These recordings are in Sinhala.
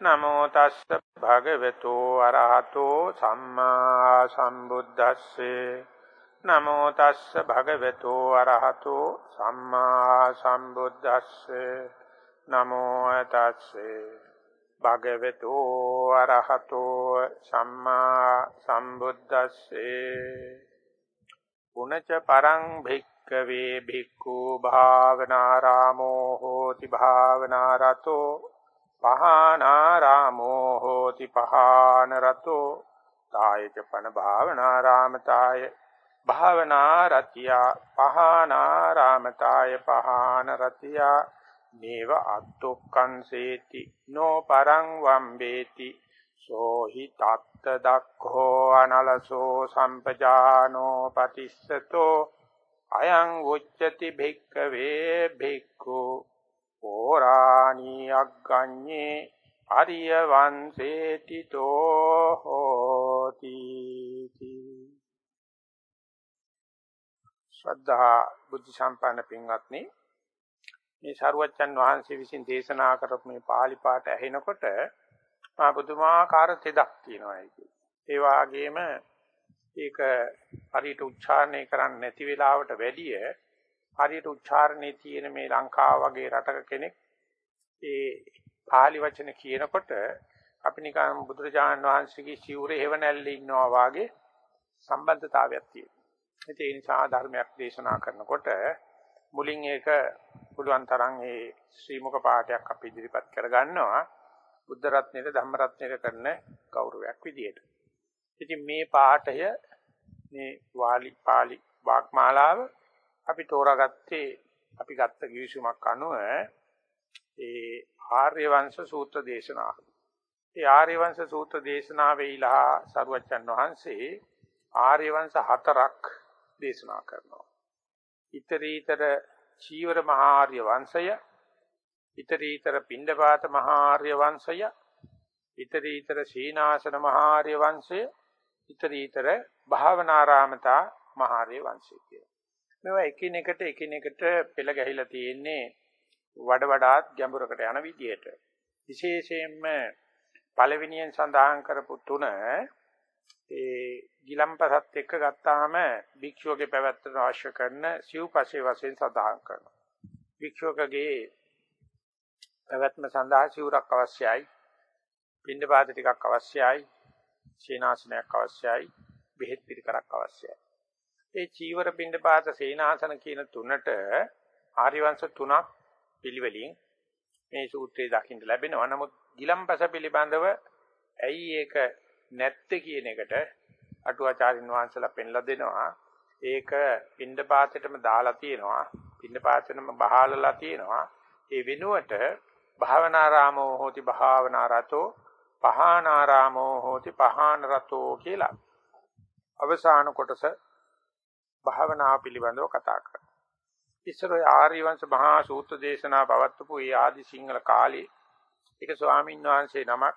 නමෝ තස්ස භගවතු අරහතෝ සම්මා සම්බුද්දස්සේ. නමෝ තස්ස භගවතු අරහතෝ සම්මා සම්බුද්දස්සේ. නමෝ තස්සේ භගවතු අරහතෝ සම්මා සම්බුද්දස්සේ. පුනච පරං භික්කවේ භික්ඛු භාවනාරාමෝ හෝති භාවනාරතෝ පහානාරාමෝ හෝති පහාන රතෝ තායච පන භාවනාරාමතාය. භාවනා රතිය පහානාරාමතාය පහාන රතිය නේව අත්තුක්කං සේති නෝ පරං වම්බේති. සෝහි තත්ත දක්ඛෝ අනලසෝ සම්පජානෝ පතිස්සතෝ. අයං උච්චති භික්කවේ භික්ඛු පෝරාණී අග්ගඤ්ඤේ අරිය වංශේති තෝ හෝති ශ්‍රද්ධා බුද්ධ සම්පන්න පින්වත්නි මේ සරුවච්චන් වහන්සේ විසින් දේශනා කරපු මේ pāli පාඨ ඇහෙනකොට මා බුදුමාකාර තෙදක් තියෙනවා ඒක. ඒ වාගේම ඒක හරියට උච්චාරණය කරන්නේ නැති වෙලාවට වැඩිය හරියට උච්චාරණේ තියෙන මේ ලංකාව වගේ රටක කෙනෙක් ඒ pāli වචන කියනකොට අපි නිකන් බුදුරජාණන් වහන්සේගේ සිවුරේ හේව නැල්ලේ ඉන්නවා වාගේ සම්බන්ධතාවයක් තියෙනවා. ඒ නිසා ධර්මයක් දේශනා කරනකොට මුලින් ඒක පුළුවන් තරම් ඒ ශ්‍රීමුක පාඨයක් අපි ඉදිරිපත් කරගන්නවා. බුද්ධ රත්නයේ ධම්ම රත්නයේ කරන ගෞරවයක් විදියට. ඉතින් මේ පාඨය මේ වාලි පාලි වාග්මාලාව අපි තෝරාගත්තේ අපි ගත්ත කිවිසුමක් අනුව ඒ ආර්ය වංශ සූත්‍ර දේශනාව. ඒ ආර්ය වංශ සූත්‍ර දේශනාවෙයිලා සරුවච්චන් වහන්සේ ආර්ය වංශ හතරක් දේශනා කරනවා. ඊතරීතර චීවර මහාර්ය වංශය, ඊතරීතර පිණ්ඩපාත මහාර්ය වංශය, ඊතරීතර සීනාසන මහාර්ය වංශය, ඊතරීතර භාවනාරාමතා මහාර්ය වංශය කියලා. මේවා එකිනෙකට එකිනෙකට පෙළ ගැහිලා තියෙන්නේ වඩ වඩාත් ගැඹුරකට යන විදිහට. විශේෂයෙන්ම පළවෙනියෙන් සඳහන් කරපු තුන ඒ ගිලම්පසත් එක්ක ගත්තාම භික්ෂුවගේ පැවැත්මට අවශ්‍ය කරන සිව්පසේ වශයෙන් සඳහන් කරනවා. භික්ෂුවකගේ පැවැත්ම සඳහා සිවුරක් අවශ්‍යයි. පින්ඩපාත ටිකක් අවශ්‍යයි. සීනාසනයක් අවශ්‍යයි. බෙහෙත් පිළිකරක් අවශ්‍යයි. ඒ චීවර පින්ඩපාත සීනාසන කියන තුනට ආරිවංශ තුනක් පිළිවෙලින් මේ සූත්‍රයේ දකින්න ලැබෙනවා. නමුත් ගිලම්පස පිළිබඳව ඇයි ඒක නැත්තේ කියන එකට අටුවාචාරින් වහන්සේලා පෙන්ලා දෙනවා. ඒක පින්ඩපාතෙටම දාලා තියෙනවා. පින්ඩපාතෙටම බහාලලා තියෙනවා. ඒ වෙනුවට භාවනාරාමෝ හෝති භාවනාරතෝ පහානාරාමෝ හෝති පහාන රතෝ කියලා අවසාන කොටස භාවනාව පිළිබඳව කතා කරනවා. ඉස්සර ආර්යවංශ මහා සූත්‍ර දේශනා පවත්වපු ඒ ආදි සිංහල කාලේ ඒක ස්වාමීන් වහන්සේ නමක්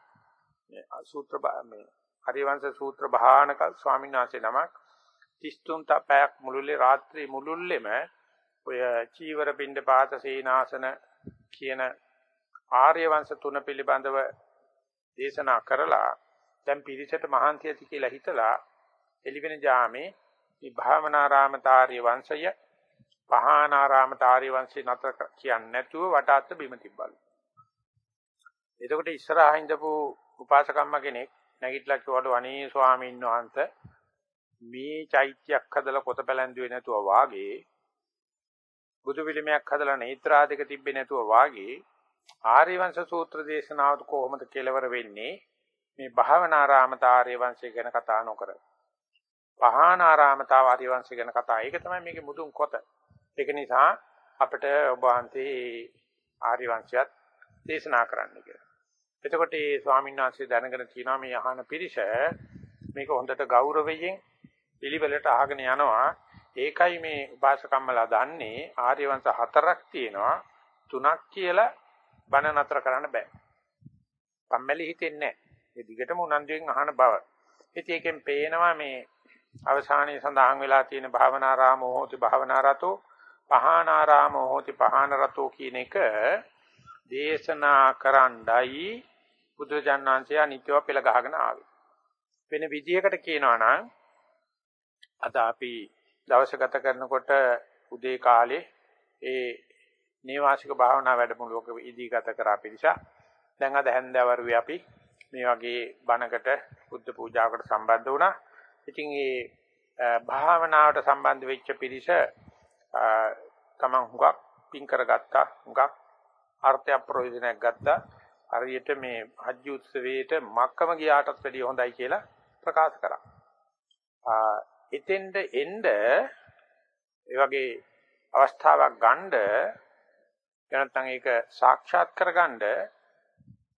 සූත්‍ර මේ ආර්යවංශ සූත්‍ර භානක ස්වාමීන් වහන්සේ නමක් 33 තපයක් මුළුල්ලේ රාත්‍රී මුළුල්ලෙම ඔය චීවර පින්ඩ පාත සේනාසන කියන ආර්යවංශ තුන පිළිබඳව දේශනා කරලා දැන් පිරිසට මහන්සි ඇති කියලා හිතලා එළිවෙන ජාමේ මේ භාවනාරාමතාරිය වංශය පහානාරාමතාරිය වංශය නතර කියන්නේ නැතුව වටාත්ත බිම තිබ්බලු. එතකොට ඉස්සරහා ඉඳපු උපාසකම්ම කෙනෙක් නැගිටලා කිව්වලු අනේ ස්වාමීන් වහන්සේ මේ චෛත්‍යයක් හදලා පොත පැලැන්දුවේ නැතුව වාගේ බුදු පිළිමයක් හදලා නේත්‍රාදික තිබ්බේ නැතුව වාගේ ආර්යවංශ සූත්‍ර දේශනාවට කොහොමද කෙලවර වෙන්නේ මේ භාවනාරාමතාර්ය වංශය ගැන කතා නොකර පහානාරාමතාව ආර්යවංශය ගැන කතා. ඒක තමයි මේකේ මුදුන් කොට. ඒක නිසා අපිට ඔබ වහන්සේ ආර්යවංශයත් දේශනා කරන්න කියලා. එතකොට මේ ස්වාමීන් වහන්සේ දැනගෙන තියෙනවා මේ අහන පිරිස මේක හොඳට ගෞරවයෙන් පිළිවෙලට අහගෙන යනවා. ඒකයි මේ උපාසකම්මලා දන්නේ ආර්යවංශ හතරක් තියෙනවා. තුනක් කියලා බණ නතර කරන්න බෑ. කම්මැලි හිතෙන්නේ නැහැ. ඒ දිගටම උනන්දුවෙන් අහන බව. ඉතින් ඒකෙන් පේනවා මේ අවසානයේ සඳහන් වෙලා තියෙන භාවනාරාමෝ හෝති භාවනාරතෝ පහානාරාමෝ හෝති පහානරතෝ කියන එක දේශනා කරණ්ඩයි බුදුරජාණන් වහන්සේ අනිත්‍යව පෙළ ගහගෙන ආවේ. වෙන විදියකට කියනවා නම් අද අපි දවස ගත කරනකොට උදේ කාලේ ඒ නේවාසික භාවනා වැඩමුළුවක ඉදී ගත කරා පිළිස දැන් අද හැන්දෑවරුවේ අපි මේ වගේ බණකට බුද්ධ පූජාවකට සම්බන්ධ වුණා. ඉතින් මේ භාවනාවට සම්බන්ධ වෙච්ච පිරිස තමන් හුඟක් පින් කරගත්තා හුඟක් අර්ථය ප්‍රයෝජනයක් ගත්තා හරියට මේ හජ්ජ උත්සවයේට මක්කම ගියාටත් වැඩිය හොඳයි කියලා ප්‍රකාශ කරා. එතෙන්ද එන්න ඒ වගේ අවස්ථාවක් ගන්න නැත්නම් ඒක සාක්ෂාත් කරගන්න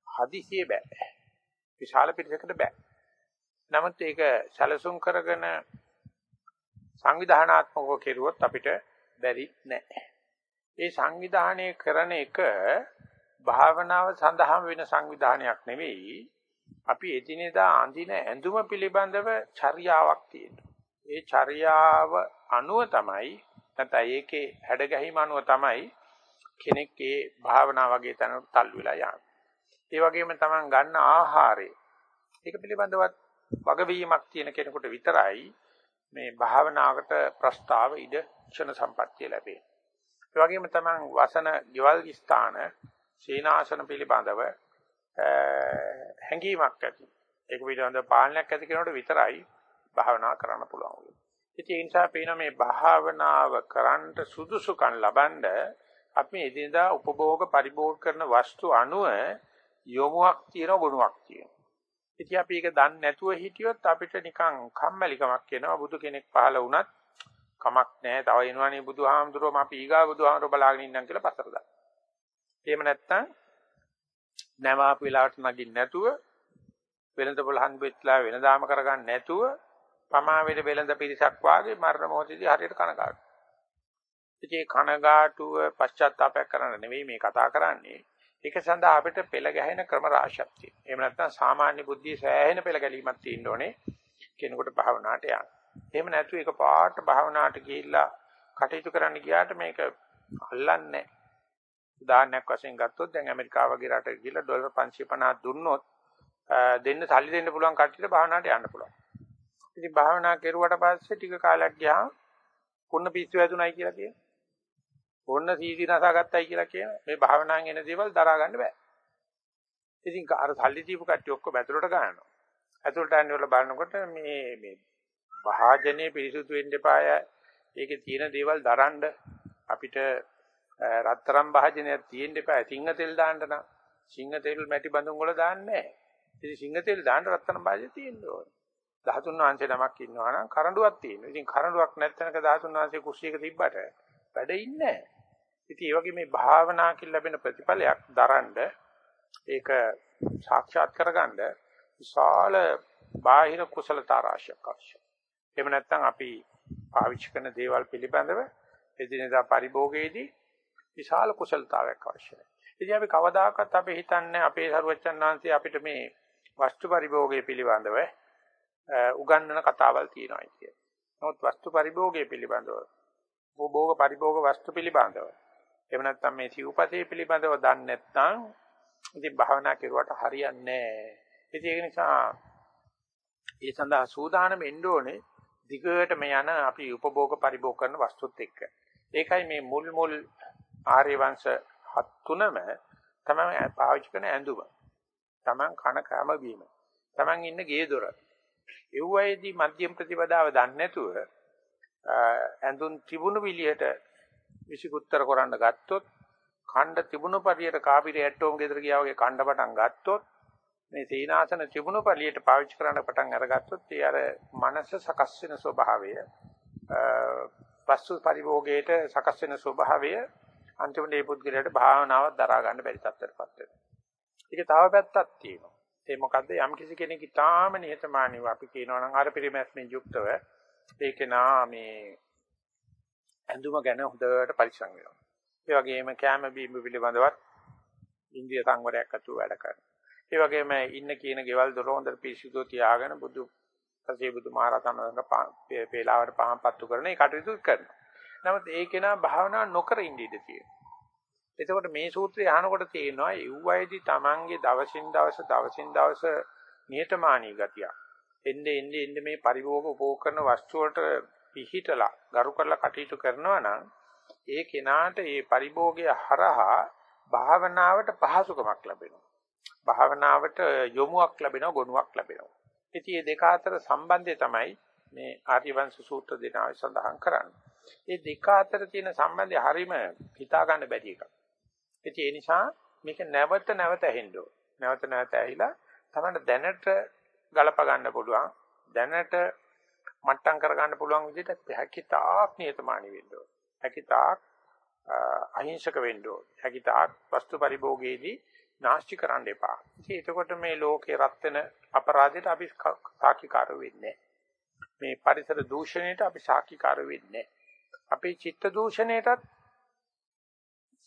හදිසියෙ බෑ. විශාල පිරිසකට බෑ. නමුත් ඒක සැලසුම් කරගෙන සංවිධානාත්මකව කෙරුවොත් අපිට බැරි නෑ. ඒ සංවිධානය කරන එක භාවනාව සඳහාම වෙන සංවිධානයක් නෙවෙයි. අපි එදිනෙදා අඳින ඇඳුම පිළිබඳව චර්යාවක් තියෙනවා. ඒ චර්යාව අනුව තමයි නැත්නම් ඒකේ හැඩගැහිම අනුව තමයි කෙනෙක් ඒ භාවනා වගේ තැනකට තල්ලු වෙලා යන්නේ. ඒ වගේම Taman ගන්න ආහාරය ඒක පිළිබඳවත් වගවීමක් තියෙන කෙනෙකුට විතරයි මේ භාවනාවකට ප්‍රස්තාව ඉද ක්ෂණ සම්පත්තිය ලැබෙන්නේ. ඒ වගේම Taman වසන ගෙවල් ස්ථාන සීනාසන පිළිබඳව හැඟීමක් ඇති. ඒක පිළිබඳව පාලනයක් ඇති කෙනෙකුට විතරයි භාවනා කරන්න පුළුවන්. ඉතින් ඒ නිසා පේන මේ භාවනාව කරන්න සුදුසුකම් ලබනද අපි එදිනදා උපභෝග පරිභෝග කරන වස්තු අනුව යොමුවක් තියෙන ගුණයක් තියෙනවා. ඉතින් අපි ඒක දන්නේ නැතුව හිටියොත් අපිට නිකන් කම්මැලිකමක් එනවා බුදු කෙනෙක් පහළ වුණත් කමක් නැහැ. තව එනවනේ බුදුහාමුදුරුවෝ අපි ඊගා බුදුහාමුදුරුවෝ බලාගෙන ඉන්නම් කියලා පතර දාන්න. එහෙම නැත්නම් නැවාපු වෙලාවට නගින්න නැතුව වෙළඳ පොළ හම්බෙච්චලා වෙනදාම කරගන්න නැතුව පමා වේද වෙළඳ පිරිසක් වාගේ මරණ මොහොතේදී හරියට කනගාටු. ඉතින් කනගාටුව පශ්චාත්තාපයක් කරන්න නෙවෙයි මේ කතා කරන්නේ. ඒක සඳහා අපිට පෙළ ගැහෙන ක්‍රම රාශියක් තියෙනවා. එහෙම නැත්නම් සාමාන්‍ය බුද්ධිය සෑහෙන පෙළ ගැලීමක් තියෙන්න ඕනේ කෙනෙකුට භාවනාවට යන්න. එහෙම නැතු එක පාට භාවනාවට ගිහිල්ලා කටයුතු කරන්න ගියාට මේක අල්ලන්නේ නැහැ. උදාහරණයක් වශයෙන් ගත්තොත් දැන් ඇමරිකාව වගේ රටක ගිහිල්ලා ඩොලර් 550 දුන්නොත් දෙන්න සල්ලි දෙන්න පුළුවන් කට්ටියට භාවනාවට යන්න පුළුවන්. ඉතින් භාවනා කෙරුවට පස්සේ ටික කාලයක් ගියාම කුණ පිස්සු වැදුනයි කියලා කියනවා. ඕන්න සීසි නසාගත්තයි කියලා කියන මේ භාවනාවෙන් එන දේවල් දරා ගන්න බෑ. ඉතින් අර සල්ලි දීපු කට්ටිය ඔක්කොම ඇතුළට ගන්නවා. ඇතුළට යන්න වල බලනකොට මේ මේ භාජනේ පිරිසුදු වෙන්න එපාය. ඒකේ තියෙන දේවල් දරන්න අපිට රත්තරන් භාජනයක් තියෙන්න එපා. සිංහ තෙල් දාන්න නම් සිංහ තෙල් මැටි බඳුන් වල දාන්නේ නැහැ. ඉතින් සිංහ තෙල් දාන්න රත්තරන් භාජනය තියෙන්න ඕනේ. 13 වංශේ නමක් ඉන්නවා නම් කරඬුවක් තියෙනවා. ඉතින් කරඬුවක් නැත්නම්ක 13 වංශේ කුස්සියක තිබ්බට වැඩ ඉන්නේ නැහැ. ඉතින් ඒ වගේ මේ භාවනා කියලා ලැබෙන ප්‍රතිඵලයක් දරන්න ඒක සාක්ෂාත් කරගන්න විශාල බාහිර කුසලතා රාශියක් අවශ්‍යයි. එහෙම නැත්නම් අපි පාවිච්චි කරන දේවල් පිළිබඳව එදිනෙදා පරිභෝගයේදී විශාල කුසලතාවයක් අවශ්‍යයි. ඉතින් අපි කවදාකවත් අපි හිතන්නේ අපේ සරුවච්චන් වහන්සේ අපිට මේ වස්තු පරිභෝගය පිළිබඳව උගන්වන කතාවල් තියෙනවා කියන්නේ. නමුත් වස්තු පරිභෝගය පිළිබඳව භෝග පරිභෝග වස්තු පිළිබඳව එහෙම නැත්නම් මේ සිව්පතේ පිළිබඳව දන්නේ නැත්නම් ඉතින් භාවනා කෙරුවට හරියන්නේ නැහැ. ඉතින් ඒක නිසා ඒ සඳහා සූදානම් වෙන්න ඕනේ දිගට මේ යන අපි උපභෝග පරිභෝග කරන වස්තුත් එක්ක. ඒකයි මේ මුල් මුල් ආර්ය වංශ හත් තුනම තමයි පාවිච්චි කරන ඇඳුම. Taman කන කෑම බීම. Taman ඉන්න ගේ දොර. එව්වයේදී මධ්‍යම ප්‍රතිපදාව දන්නේ නැතුව ඇඳුම් තිබුණු විලියට විසිකුත්තර කරන්න ගත්තොත් ඛණ්ඩ තිබුණු පරියට කාපිරේ ඇට්ටෝම් ගෙදර ගියා වගේ ඛණ්ඩ පටන් ගත්තොත් මේ සීනාසන තිබුණු පරියට පාවිච්චි කරන්න පටන් අරගත්තොත් ඒ අර මනස සකස් වෙන ස්වභාවය වස්තු පරිභෝගයට සකස් වෙන ස්වභාවය අන්තිමට මේ පුද්ගලයාට භාවනාවක් දරා ගන්න බැරි තත්ත්වයකටපත් වෙනවා. ඒක තව පැත්තක් තියෙනවා. ඒ මොකද්ද යම් කිසි කෙනෙක් ඊටාම නිහතමානීව අපි කියනවා නම් අර පරිමැස්මෙන් යුක්තව ඒක නා මේ ඇඳුම ගැන හොඳට පරිස්සම් වෙනවා. ඒ වගේම කැම බීම පිළිබඳවත් ඉන්දිය සංවරයක් අතුව වැඩ කරනවා. ඒ වගේම ඉන්න කියන ගෙවල් දොර හොඳට පිරිසිදු තියාගෙන බුදු පසේ බුදු මහරහතන් වහන්සේ පේලාවට පහන් පත්තු කරන ඒ කටයුතු කරනවා. නමුත් ඒ කෙනා භාවනා නොකර ඉඳ ඉඳ තියෙනවා. එතකොට මේ සූත්‍රය අහනකොට තේරෙනවා යුවයිදී Tamange දවසින් දවස දවසින් දවස නියතමානී ගතිය. එන්නේ එන්නේ එන්නේ මේ පරිභෝග උපෝග කරන වස්තු වලට පිහිටලා ගරු කරලා කටයුතු කරනවා නම් ඒ කෙනාට ඒ පරිභෝගය හරහා භාවනාවට පහසුකමක් ලැබෙනවා. භාවනාවට යොමුවක් ලැබෙනවා ගුණයක් ලැබෙනවා. ඉතින් මේ දෙක අතර සම්බන්ධය තමයි මේ ආර්යවංශ සූත්‍ර දෙනාවේ සඳහන් කරන්නේ. මේ දෙක අතර තියෙන සම්බන්ධය හරීම හිතා ගන්න බැරි එකක්. ඉතින් ඒ නිසා මේක නැවත නැවත ඇහෙන්න ඕන. නැවත නැවත ඇහිලා තමයි දැනට ගලප ගන්න පුළුවන්. දැනට මට්ටම් කර ගන්න පුළුවන් විදිහට හැකිතාක් නියතමානී වෙන්න ඕන. හැකිතාක් අහිංසක වෙන්න ඕන. හැකිතාක් වස්තු පරිභෝගයේදී නාස්ති කරන්න එපා. ඉතින් එතකොට මේ ලෝකේ රත් වෙන අපරාධයට අපි සාක්ෂිකාර වෙන්නේ මේ පරිසර දූෂණයට අපි සාක්ෂිකාර වෙන්නේ අපේ චිත්ත දූෂණයටත්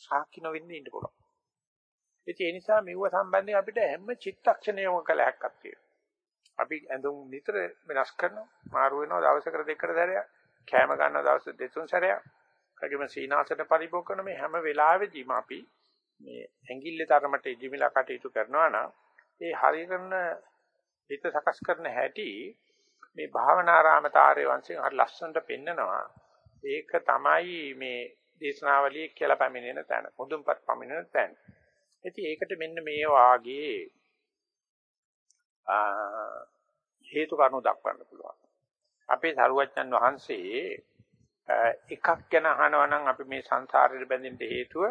සාක්ෂි නොවෙන්න ඉන්න පුළුවන්. ඉතින් ඒ නිසා මෙව සම්බන්ධයෙන් අපිට හැම චිත්තක්ෂණයකම කලහක්ක් තියෙනවා. අපි ඇඳුම් නිතර වෙනස් කරනවා. මාරු වෙනවා දවසකට දෙකකට සැරයක්. කෑම ගන්නවා දවස් දෙතුන් සැරයක්. ඒගොම සීනාසට පරිභෝග කරන මේ හැම වෙලාවෙදීම අපි මේ ඇඟිල්ලේ තරමට ඉදිමිලා කටයුතු කරනවා නම් ඒ හරිය කරන හිත සකස් කරන හැටි මේ භාවනාරාමතාරය වංශයෙන් හරි ලස්සනට පෙන්නනවා. ඒක තමයි මේ දේශනාවලිය කියලා පැමිණෙන තැන. මුදුන්පත් පැමිණෙන තැන. ඉතින් ඒකට මෙන්න මේ වාගේ හේතු කාරණු දක්වන්න පුළුවන්. අපේ සරුවච්චන් වහන්සේ එකක් ගැන අහනවා නම් අපි මේ සංසාරෙට බැඳෙන්න හේතුව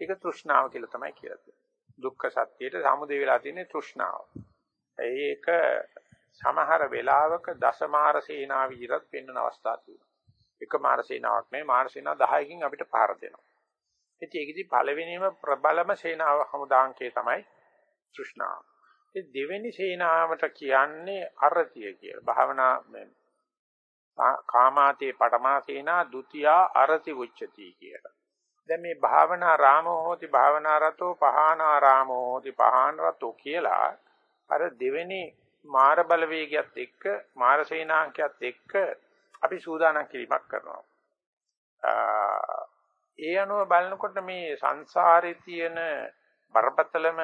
ඒක තෘෂ්ණාව කියලා තමයි කියලා තියෙන්නේ. දුක්ඛ සත්‍යයට සමුදේ වෙලා තියෙන්නේ තෘෂ්ණාව. ඒක සමහර වෙලාවක දසමාර සේනා විදිහට පෙන්වන අවස්ථා තියෙනවා. එක මාර සේනාවක් නෙවෙයි මාර සේනා 10කින් අපිට පාර දෙනවා. ඉතින් ඒකෙදි පළවෙනිම ප්‍රබලම සේනාව හමුදාංකේ තමයි තෘෂ්ණාව. ඒ දෙවෙනි සේනාවට කියන්නේ අරතිය කියලා. භාවනා කාමාතේ පඨමා සේනා ဒ ුතියා අරති උච්චති කියලා. දැන් මේ භාවනා රාමෝ හෝති භාවනා රතෝ පහානා රාමෝ හෝති පහාන රතෝ කියලා අර දෙවෙනි මාර බලවේගයත් එක්ක මාර සේනාංකයත් එක්ක අපි සූදානම් කිරීමක් කරනවා. ඒ අනුව බලනකොට මේ සංසාරේ තියෙන බරපතලම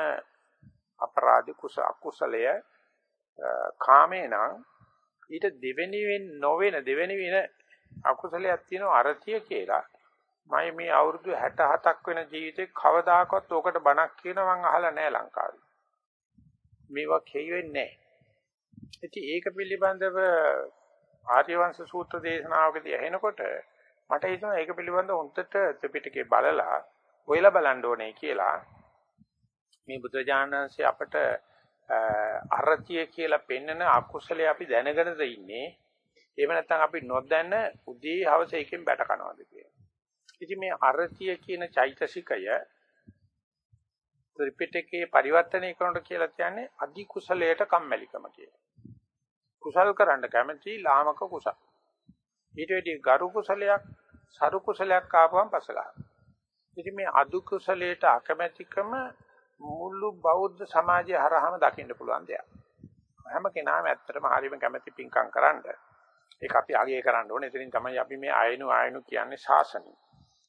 අපරාධ කුස අකුසලය කාමේ නම් ඊට දෙවෙනි වෙන නොවන දෙවෙනි වෙන අකුසලයක් තියෙනවා අරතිය කියලා මම මේ අවුරුදු 67ක් වෙන ජීවිතේ කවදාකවත් ඕකට බණක් කියන මං අහලා නැහැ ලංකාවේ. මේවා කියවෙන්නේ නැහැ. ඉතින් ඒක පිළිබඳව ආර්යවංශ සූත්‍ර දේශනාවකදී ඇහෙනකොට මට හිතෙනවා ඒක පිළිබඳව උන්ටට ත්‍රිපිටකේ බලලා ඔයලා බලන්න ඕනේ කියලා. මේ බුදුජානනාංශය අපට අරතිය කියලා පෙන්නන අකුසලයේ අපි දැනගෙනද ඉන්නේ. එහෙම නැත්නම් අපි නොදැන උදී හවස එකෙන් බැට කනවාද කියලා. ඉතින් මේ අරතිය කියන චෛතසිකය ත්‍රිපිටකයේ පරිවර්තනය කරනට කියලා කියන්නේ අදි කුසලයට කම්මැලිකම කියලා. කුසල් කරන්න කැමති ලාමක කුසල. ඊට වෙඩි ගරු කුසලයක් සරු කුසලයක් ආපුවම පස්ස ගන්නවා. ඉතින් මේ අදු කුසලයට අකමැතිකම මුළු බෞද්ධ සමාජය හරහාම දකින්න පුළුවන් දෙයක්. හැම කෙනාම ඇත්තටම හරියම කැමති පිංකම් කරන්න. ඒක අපි අගය කරන්න ඕනේ. එතනින් තමයි අපි මේ ආයනු ආයනු කියන්නේ ශාසනය.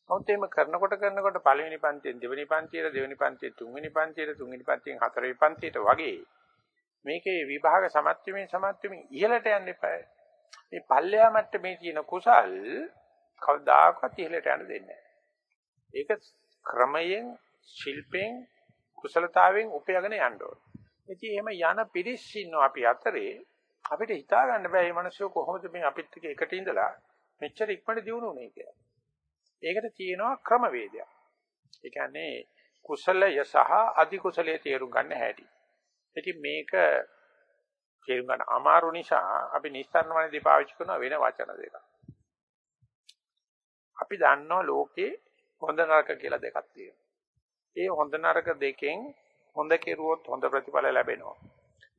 නමුත් එහෙම කරනකොට කරනකොට පළවෙනි පන්තියෙන් දෙවෙනි පන්තියට දෙවෙනි පන්තියෙන් තුන්වෙනි පන්තියට තුන්වෙනි පන්තියෙන් හතරවෙනි පන්තියට වගේ මේකේ විභාග සමත්වීමෙන් සමත්වීමෙන් ඉහළට යන්න එපා. මේ පල්ලෙහා මට්ටමේ තියෙන කුසල් කවදාකවත් ඉහළට යන්න දෙන්නේ නැහැ. ඒක ක්‍රමයෙන් ශිල්පෙන් කුසලතාවෙන් උපයගෙන යන්න ඕනේ. ඉතින් එහෙම යන පිරිස් ඉන්නවා අපි අතරේ අපිට හිතා ගන්න බෑ මේ මිනිස්සු කොහොමද මේ අපිත් එක්ක එකට ඉඳලා මෙච්චර ඉක්මනට දිනුනේ කියලා. ඒකට තියෙනවා ක්‍රමවේදයක්. ඒ කියන්නේ කුසලය සහ අධි කුසලයේ තේරුම් ගන්න හැටි. ඉතින් මේක තේරුම් ගන්න අමාරු නිසා අපි නිස්සාරණ වනදී පාවිච්චි කරන වෙන වචන දෙකක්. අපි දන්නවා ලෝකේ හොඳ නරක කියලා දෙකක් තියෙනවා. ඒ හොඳ නරක දෙකෙන් හොඳ කෙරුවොත් හොඳ ප්‍රතිඵල ලැබෙනවා.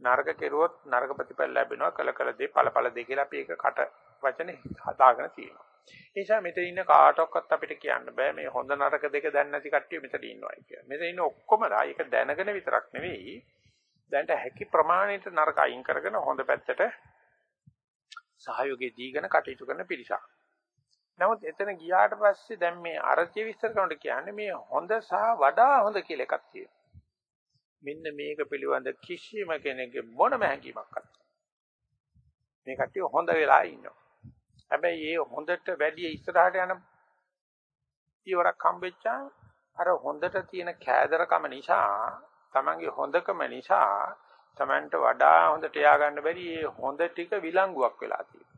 නරක කෙරුවොත් නරක ප්‍රතිඵල ලැබෙනවා. කල කල දේ ඵල ඵල දෙක කියලා අපි ඒක කට වචනේ හදාගෙන තියෙනවා. ඒ නිසා මෙතන ඉන්න කාටවත් අපිට කියන්න බෑ මේ හොඳ නරක දෙක දැන නැති කට්ටිය මෙතන ඉන්නවා කියලා. මෙතන ඉන්න ඔක්කොමලා ඒක දැනගෙන විතරක් නෙවෙයි දැනට හැකි ප්‍රමාණයට නරක අයින් කරගෙන හොඳ පැත්තට සහයෝගය දීගෙන කටයුතු කරන පිරිසක්. නමුත් එතන ගියාට පස්සේ දැන් මේ අරතිය විස්තර කරනකොට කියන්නේ මේ හොඳ සහ වඩා හොඳ කියලා එකක් තියෙනවා. මෙන්න මේක පිළිබඳ කිසිම කෙනෙකුගේ මොනම හැඟීමක් නැහැ. මේ කට්ටිය හොඳ වෙලා ඉන්නවා. හැබැයි මේ හොඳට වැඩි ඉස්සරහට යන පියවරක් හම්බෙච්චා අර හොඳට තියෙන කෑදරකම නිසා Tamange හොඳකම නිසා Tamanට වඩා හොඳට යා ගන්න බැරි මේ හොඳ ටික විලංගුවක් වෙලා තියෙනවා.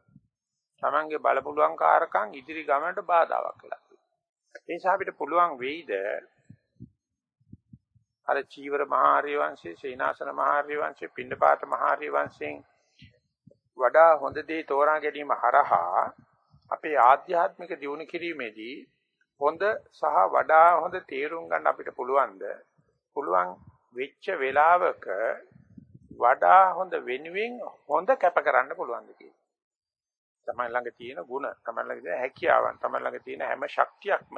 Tamange බලපුලුවන් කාරකම් ඉදිරි ගමනට බාධාවක් වෙලා තියෙනවා. ඒ නිසා අපිට පුළුවන් වෙයිද අර චීවර මහාර්ය වංශයේ, සේනාසන මහාර්ය වංශයේ, පින්නපාත මහාර්ය වංශයෙන් වඩා හොඳ දේ තෝරා ගැනීම හරහා අපේ ආධ්‍යාත්මික දියුණු කිරීමේදී හොඳ සහ වඩා හොඳ තේරුම් ගන්න අපිට පුළුවන්ද? පුළුවන් වෙච්ච වෙලාවක වඩා හොඳ වෙනුවෙන් හොඳ කැප කරන්න පුළුවන්ද කියලා. තමයි ළඟ තියෙන ಗುಣ, තමයි ළඟ තියෙන හැකියාවන්, තමයි ළඟ තියෙන හැම ශක්තියක්ම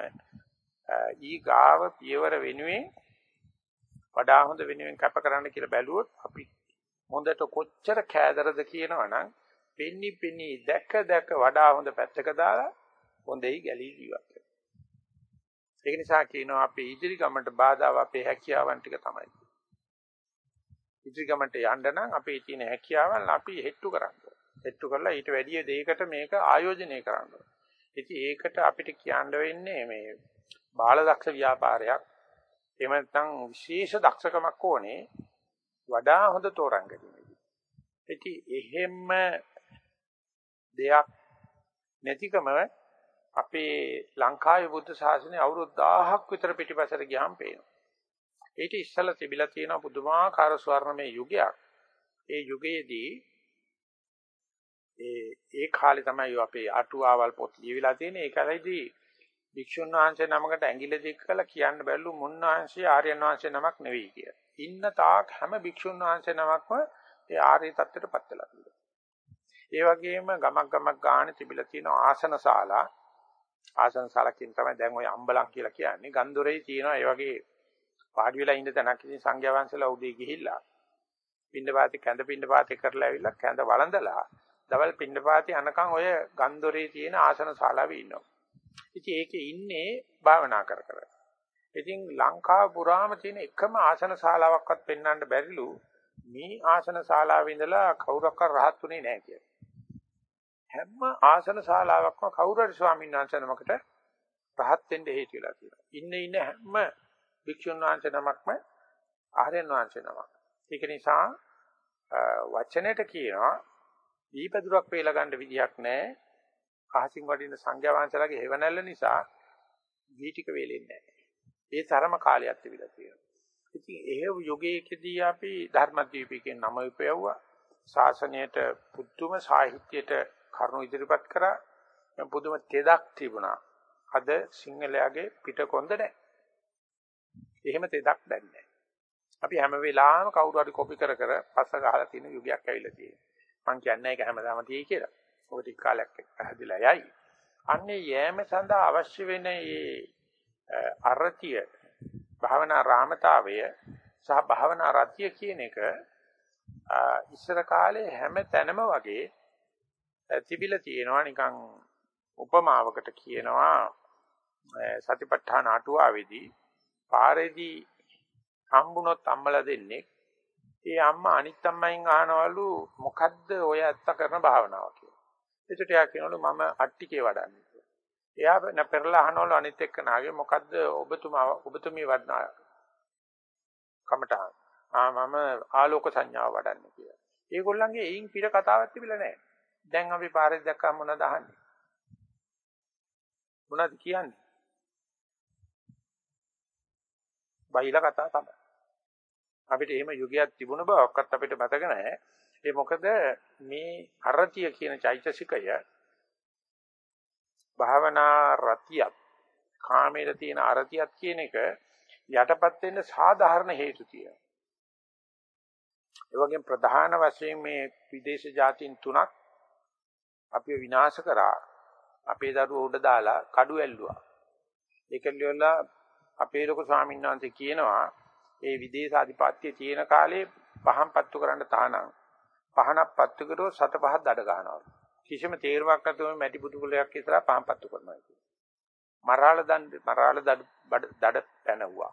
ඊ ගාව පියවර වෙනුවෙන් වඩා හොඳ වෙනුවෙන් කැප කරන්න කියලා බැලුවොත් අපි හොඳට කොච්චර කෑදරද කියනවනම් පින්නි පින්නි දැක දැක වඩා හොඳ පැත්තක දාලා හොඳයි ගැලී ජීවත් වෙනවා. ඒක නිසා කියනවා අපේ ඉදිරි ගමනට බාධාව අපේ හැකියාවන් ටික තමයි. ඉදිරි ගමනට යන්න නම් අපේ තියෙන හැකියාවන් අපි හෙට්ටු කරන්න හෙට්ටු කරලා ඊට වැඩිය දෙයකට මේක ආයෝජනය කරන්න ඉතින් ඒකට අපිට කියන්න වෙන්නේ මේ බාලදක්ෂ ව්‍යාපාරයක් එහෙම නැත්නම් විශේෂ දක්ෂකමක් ඕනේ වඩා හොඳ තෝරන් ගැනීමදී. ඉතින් එහෙම දෙයක් නැතිකම අපේ ලංකාවේ බුද්ධ ශාසනය අවුරුදු 1000ක් විතර පිටිපසට ගියාම පේනවා. ඊට ඉස්සෙල්ලා තිබිලා තියෙන පුදුමාකාර ස්වර්ණමය යුගයක්. ඒ යුගයේදී ඒ ඒ කාලේ තමයි අපේ අටුවාවල් පොත් ලියවිලා තියෙන්නේ. ඒකලයිදී භික්ෂුන් වහන්සේ නමකට ඇඟිලි දික් කළා කියන්න බැල්ලු මුන් වහන්සේ ආර්යයන් වහන්සේ නමක් නෙවෙයි කිය. ඉන්න තාක් හැම භික්ෂුන් වහන්සේ නමක්ම ඒ ආර්ය தත්ත්වයට පත් වෙලා තියෙනවා. ඒ වගේම ගමක් ගමක් ගානේ තිබිලා තියෙන ආසනශාලා ආසනශාලා කියන තමයි දැන් ওই අම්බලම් කියලා කියන්නේ. ගන්දොරේ තියෙනවා ඒ වගේ පාඩි වෙලා ඉන්න තැනක් ඉතින් සංඝයා වහන්සේලා උදේ ගිහිල්ලා පින්න පාතේ කැඳ පින්න පාතේ කරලා ඇවිල්ලා කැඳ වළඳලා දවල් පින්නපාතේ අනකන් ඔය ගන්දොරේ තියෙන ආසනශාලාවේ ඉන්නවා. ඉතින් ඒකේ ඉන්නේ භාවනා කර කර. ඉතින් ලංකාව පුරාම තියෙන එකම ආසන ශාලාවක්වත් පෙන්වන්න බැරිලු මේ ආසන ශාලාවේ ඉඳලා කවුරක්වත් රහත් උනේ නැහැ කියලා. හැම ආසන ශාලාවක්ම කවුරු හරි ස්වාමීන් වහන්සේ නමකට රහත් වෙන්න හේතු වෙලා තියෙනවා. ඉන්නේ ඉන්න හැම භික්ෂුන් වහන්සේ නමක්ම ආර්යයන් වහන්සේ නමක්. ඒක නිසා වචනෙට කියනවා දීපදුරක් වේලා ගන්න විදියක් නැහැ. අහසින් වඩින සංඝයා වහන්සේලාගේ හේවණල්ල නිසා වීටික වේලෙන්නේ නැහැ. ඒ තරම කාලයක් තිබිලා තියෙනවා. ඉතින් එහෙව් යුගයකදී අපි ධර්මදීපිකේ නම උපයවුවා. ශාසනයට පුදුම සාහිත්‍යයට කරුණු ඉදිරිපත් කරා. පුදුම තෙදක් තිබුණා. අද සිංහලයාගේ පිටකොන්ද නැහැ. එහෙම තෙදක් දැන් නැහැ. අපි හැම වෙලාවෙම කවුරු හරි කොපි කර කර පස්ස ගහලා තියෙන යුගයක් ඇවිල්ලා තියෙනවා. මං කියන්නේ ඒක හැමදාම තියෙයි කියලා. ඔය ටික කාලයක් පැහැදිලා යයි. අන්නේ යෑම සඳහා අවශ්‍ය වෙන මේ අරතිය භාවනා රාමතාවය සහ භාවනා රතිය කියන එක ඉස්සර කාලේ හැම තැනම වගේ තිබිලා තියෙනවා නිකන් උපමාවකට කියනවා සතිපට්ඨාන අටුවාවේදී පාරේදී හම්බුනොත් අම්මලා දෙන්නේ ඒ අම්මා අනිත් අම්මෙන් අහනවලු මොකද්ද ඔය ඇත්ත කරන භාවනාව කියලා. එතකොට එයා කියනවලු මම අට්ටිකේ වඩන්නේ කියලා. එයා නැපෙරලා අහනවලු අනිත් එක්කනාගේ මොකද්ද ඔබතුමා ඔබතුමී වඩනා කමටහන්. ආ මම ආලෝක සංඥාව වඩන්නේ කියලා. ඒගොල්ලන්ගේ එයින් පිට කතාවක් තිබිලා නැහැ. දැන් අපි පාරේ දැක්කම මොනවද අහන්නේ? මොනවද කියන්නේ? බයිලා කතා තමයි. අපිට එහෙම යුගයක් තිබුණ බවක්වත් අපිට මතක නැහැ. ඒ මොකද මේ අරතිය කියන චෛතසිකය භාවනා රතියක් කාමයේ තියෙන අරතියක් කියන එක යටපත් වෙන්න සාධාරණ හේතු තියෙනවා. ඒ වගේම ප්‍රධාන වශයෙන් මේ විදේශ ජාතීන් තුනක් අපිව විනාශ කරා. අපේ දරුවෝ උඩ දාලා කඩු ඇල්ලුවා. ඒකල්ලිවලා අපේ ලොකු ස්වාමීන් වහන්සේ කියනවා ඒ විදේශ අධිපත්‍ය තියෙන කාලේ පහන් පත්තු කරන්න තහනම් පහනක් පත්තු කරෝ සත පහක් දඩ ගන්නවා. කිසිම තේරුමක් නැතුව මැටි බුදු කුලයක් ඉස්සරහා පහම්පත්තු කරනවා කියන්නේ. මරාල දණ්ඩ මරාල දඩ පැනවුවා.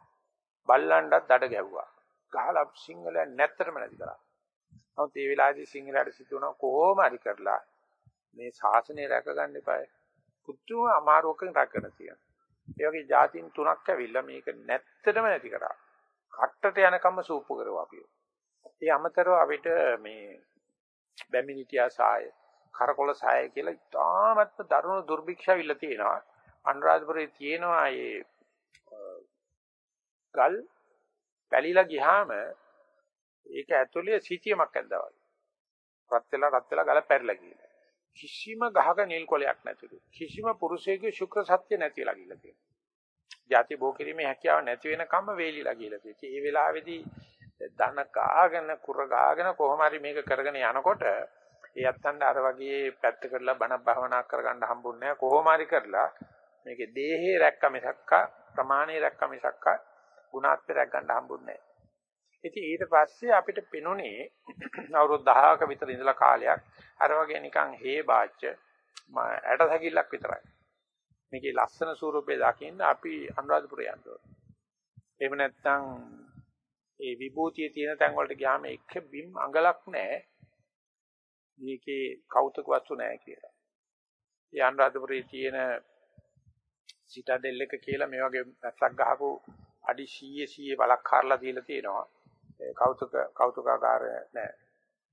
බල්ලන්ඩත් දඩ ගැහුවා. ගහලා සිංහලයන් නැත්තරම නැති කරා. නමුත් මේ වෙලාවේදී සිංහලයට සිදුවන කොහොම හරි කරලා මේ ශාසනය රැකගන්න එපායි. පුදුම අමාරුවකින් රැකගෙන තියෙනවා. ඒ වගේ જાතින් තුනක් ඇවිල්ලා මේක නැත්තටම නැති කරා. කට්ටට යනකම්ම සූප්පු කරුවා අපි. ඒ අමතරව අපිට මේ බැමිණිටියා සාය, කරකොල සාය කියලා ඉතාමත්ම දරුණු දුර්භික්ෂවිල්ල තියෙනවා. අනුරාධපුරේ තියෙනවා මේ ගල් පැලිලා ගියාම ඒක ඇතුලේ සිටියමක් ඇද්දා වගේ. රත් වෙලා රත් වෙලා ගල පැරිලා ගියා. කිසිම ගහක නිල් කොලයක් නැතිලු. කිසිම පුරුෂයෙකුගේ ශුක්‍ර සත්‍ය නැතිලා ගිහලා තියෙනවා. ಜಾති බෝ කිරීමේ හැකියාව නැති වෙනකම්ම වේලිලා ගිහලා තියෙනවා. ඒ වෙලාවේදී ධන ගාගෙන කුර ගාගෙන කොහොම හරි මේක කරගෙන යනකොට ඒ අත්තන්ට අර වගේ පැත්ත කරලා බණ භාවනා කරගන්න හම්බුන්නේ නැහැ. කොහොම හරි කරලා මේකේ දේහේ රැක්ක මිසක්ක ප්‍රමාණේ රැක්ක මිසක්ක ගුණාත්මේ රැක් ගන්න හම්බුන්නේ නැහැ. ඉතින් ඊට පස්සේ අපිට පෙනුනේ අවුරුදු 10ක විතර ඉඳලා කාලයක් අර වගේ නිකන් හේ බාච්ච ඇටසැකිල්ලක් විතරයි. මේකේ ලස්සන ස්වරූපේ දකින්න අපි අනුරාධපුරේ යන්න ඕනේ. එහෙම නැත්නම් ඒ විභූතිය තියෙන තැන් වලට ගියාම එක බිම් අඟලක් නැහැ. මේකේ කෞතුක වස්තු නැහැ කියලා. ඒ අනුරාධපුරේ තියෙන සිටඩෙල් එක කියලා මේ වගේ පැත්තක් ගහපු අඩි 100 100 බලක් හරලා දීලා තියෙනවා. කෞතුක කෞතුකාගාර නෑ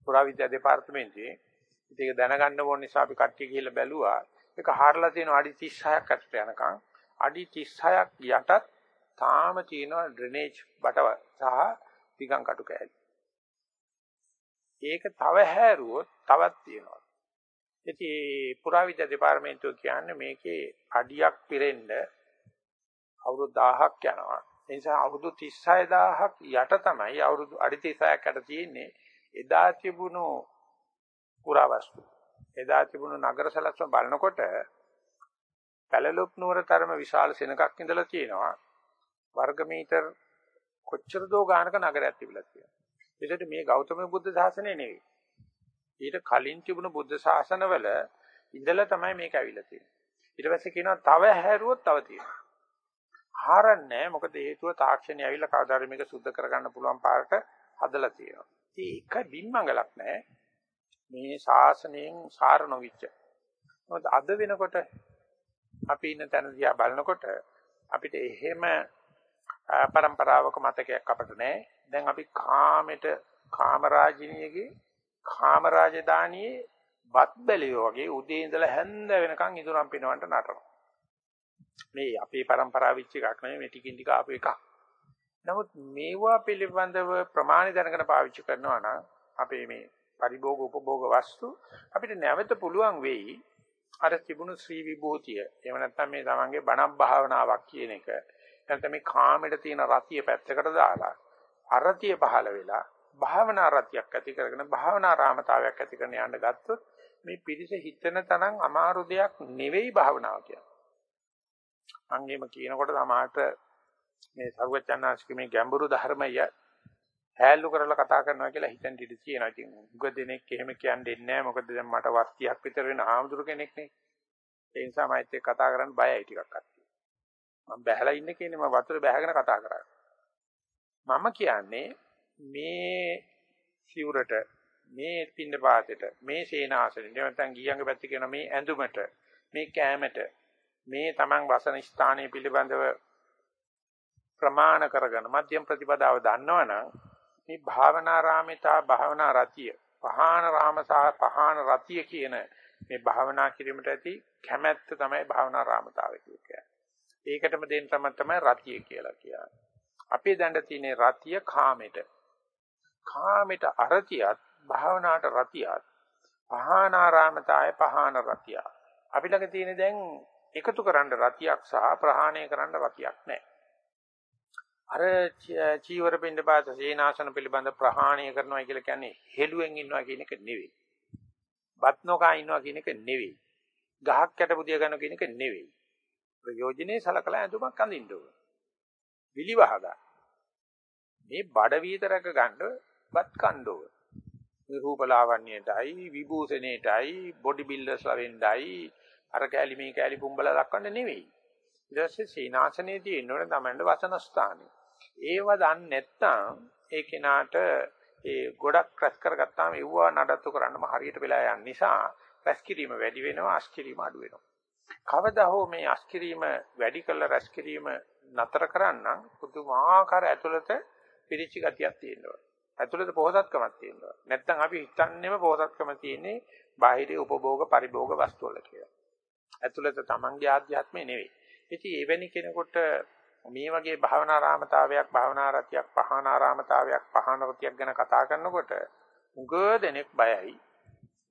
පුරාවිද්‍යා දෙපාර්තමේන්තුවේ ඉතින් ඒක දැනගන්න ඕන නිසා අපි කට්ටිය ගිහිල්ලා බැලුවා ඒක හාරලා තියෙනවා අඩි 36ක් අතට යනකම්. අඩි 36ක් යටත් තාම තියෙනවා ඩ්‍රේනේජ් බටව සහ පිගම් කටු කෑලි. ඒක තව හැරුවොත් තවත් තියෙනවා. ඉතින් පුරාවිද්‍යා දෙපාර්තමේන්තුව කියන්නේ මේකේ අඩියක් පිරෙන්න අවුරුදු 1000ක් යනවා. ඒ නිසා අවුරුදු 36000ක් යට තමයි අවුරුදු අඩි 36ක් යට තියෙන්නේ එදා තිබුණු පුරාවස්තු. එදා තිබුණු නගර සැලැස්ම බලනකොට පැලලොප් නුවර තරම විශාල සෙනඟක් ඉඳලා තියෙනවා. වර්ග මීටර් කොච්චර දෝ ගානක නගරයක් තිබිලා තියෙනවා. ඒකට මේ ගෞතම බුද්ධ ශාසනය නෙවෙයි. ඊට කලින් තිබුණු බුද්ධ ශාසනවල ඉඳලා තමයි මේක ඇවිල්ලා තියෙන්නේ. ඊට පස්සේ කියනවා තව හැරුවොත් තව තියෙනවා. හරන්නේ මොකද හේතුව තාක්ෂණය ඇවිල්ලා කවදාද මේක සුද්ධ කරගන්න පුළුවන් පාරට හදලා තියෙනවා. ඉතින් ඒක බිම්මංගලක් නෑ. මේ ශාසනයෙන් සාර නොවිච්ච. මොකද අද වෙනකොට අපි ඉන්න තැන දිහා බලනකොට අපිට එහෙම પરම්පරාවක මතකයක් අපිට නැහැ. දැන් අපි කාමෙට කාමරාජිනියගේ කාමරාජධානියේ බත් බැලියෝ වගේ උදේ ඉඳලා හැන්ද වෙනකන් ඉදරම් පිනවන්ට නටනවා. මේ අපේ પરම්පරාවිච් එකක් නෙමෙයි මේ ටිකින් ටික ආපු එකක්. නමුත් මේවා පිළිබඳව ප්‍රමාණි දැනගෙන පාවිච්චි කරනවා නම් අපේ මේ පරිභෝග උපභෝග වස්තු අපිට නැවත පුළුවන් වෙයි අර තිබුණු ශ්‍රී විභූතිය. එහෙම නැත්නම් මේ තමන්ගේ බණක් භාවනාවක් කියන එක. නැත්නම් මේ කාමෙට තියෙන රතිය පැත්තකට දාලා අරතිය පහළ වෙලා භාවනා රතියක් ඇති කරගෙන භාවනා රාමතාවයක් ඇති කරගෙන යන්න ගත්තොත් මේ පිරිස හිතන තරම් අමාරු දෙයක් නෙවෙයි භාවනාව කියන්නේ. අංගෙම කියනකොට තමාට මේ සරුවචනාංශික මේ ගැඹුරු ධර්මය හැල්ලු කරලා කතා කරනවා කියලා හිතන් ඉඳී තියෙනවා. ඉතින් උග දෙනෙක් එහෙම කියන්නේ නැහැ. මොකද දැන් මට වර්තියක් විතර වෙන ආමතුරු කෙනෙක් නේ. ඒ නිසා මම ඒත් කතා කරන්න බයයි ටිකක් අත්ති. මම බැහැලා ඉන්නේ කියන්නේ මම වතුර බැහැගෙන කතා කරන්නේ. මම කියන්නේ මේ සිවුරට මේ පින්න පාතේට මේ සේනාසනෙට නැත්නම් ගියංග පැත්ත කියන මේ ඇඳුමට මේ කෑමට මේ Taman වසන ස්ථානයේ පිළිබඳව ප්‍රමාණ කරගෙන මධ්‍යම ප්‍රතිපදාව දන්නවනම් මේ භාවනාරාමිතා භාවනා රතිය පහාන රාමසා පහාන රතිය කියන මේ භාවනා කිරීමට ඇති කැමැත්ත තමයි භාවනා රාමතාවය කියන්නේ. ඒකටම දෙන්න තමයි තමයි රතිය කියලා කියන්නේ. අපේ දැන්න තියෙන රතිය කාමෙට. කාමෙට අරතියත් භාවනාට රතියත් පහානාරාමතාය පහාන රතිය. අපි ළඟ තියෙන දැන් එකතු කරන්න රතියක් සහ ප්‍රහාණය කරන්න රතියක් නැහැ. අර චීවර පින්න පාත සේනාසන පිළිබඳ ප්‍රහාණය කරනවා කියලා කියන්නේ හෙළුවෙන් ඉන්නවා කියන එක නෙවෙයි. බත් නොකා ඉන්නවා කියන එක නෙවෙයි. ගහක් යට පුදිය ගන්නවා කියන එක නෙවෙයි. ප්‍රයෝජනේ සලකලා ඇඳුමක් අඳින්න ඕන. විලිවහ ගන්න. මේ බඩ විතරක ගන්න බත් කන්න ඕන. රූපලාවන්‍යයටයි විභූෂණයටයි බොඩි බිල්ඩර්ස්ලා වෙන්නයි අර කැලි මේ කැලි පුම්බලා දක්වන්න නෙවෙයි. ඊට පස්සේ සීනාසනේ තියෙනවනේ තමන්ට වසන ස්ථානෙ. ඒව දන්නේ නැත්නම් ඒ කෙනාට ඒ ගොඩක් රැස් කරගත්තාම ඒවා නඩත්තු කරන්නම හරියට වෙලා යන නිසා රැස් කිරීම වැඩි වෙනවා අස් කිරීම අඩු වෙනවා. කවදා හෝ මේ අස් කිරීම වැඩි කළ රැස් කිරීම නතර කරන්න පුදුමාකාර ඇතුළත පිරිච්ච ගතියක් තියෙනවා. ඇතුළත පොහසත්කමක් තියෙනවා. නැත්නම් අපි හිතන්නේම පොහසත්කම තියෙන්නේ බාහිර උපභෝග පරිභෝග වස්තු වල කියලා. ඇතුළත තමන්ගේ ආධ්‍යාත්මය නෙවෙයි. ඉතින් එවැනි කෙනෙකුට මේ වගේ භාවනාරාමතාවයක් භාවනාරතියක් පහනාරාමතාවයක් පහනරතියක් ගැන කතා කරනකොට උග දෙනෙක් බයයි.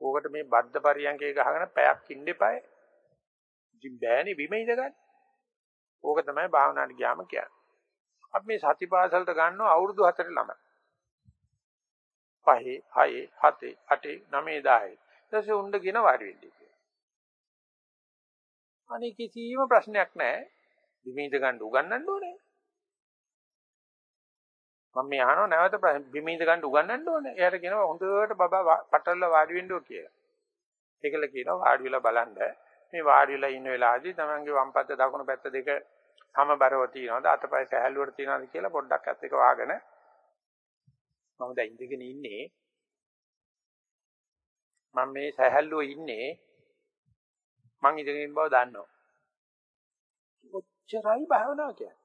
ඕකට මේ බද්ද පරියන්කේ ගහගෙන පැයක් ඉන්න එපායි. ඉතින් බෑනේ බිම ඉඳගන්න. ඕක තමයි භාවනාවට ගියාම කියන්නේ. අපි මේ සතිපාසලට ගන්නවා අවුරුදු 4 ළමයි. 5 6 7 8 9 10. ඊටසේ උණ්ඩ කියන වාඩි වෙන්නේ කියලා. අනේ කිසිම ප්‍රශ්නයක් නැහැ. බිමින්ද ගන්න උගන්නන්න ඕනේ. මම මේ අහනවා නැවත බිමින්ද ගන්න උගන්නන්න ඕනේ. එයාට කියනවා හොඳට බබා පටලලා වාඩි වෙන්න ඕක කියලා. ඒකල කියනවා වාඩි වෙලා බලන්න. මේ වාඩි වෙලා ඉන්න වෙලාවදී තමන්ගේ වම් පැත්ත දකුණු පැත්ත දෙක සමබරව තියනවාද අතපය සැහැල්ලුවට තියනවාද කියලා පොඩ්ඩක් අත් එක වහගෙන මම දැන් ඉඳගෙන ඉන්නේ මම මේ සැහැල්ලුව ඉන්නේ මං ඉඳගෙන ඉන්න බව දන්නවා. ඔච්චරයි භාවනාව කියන්නේ.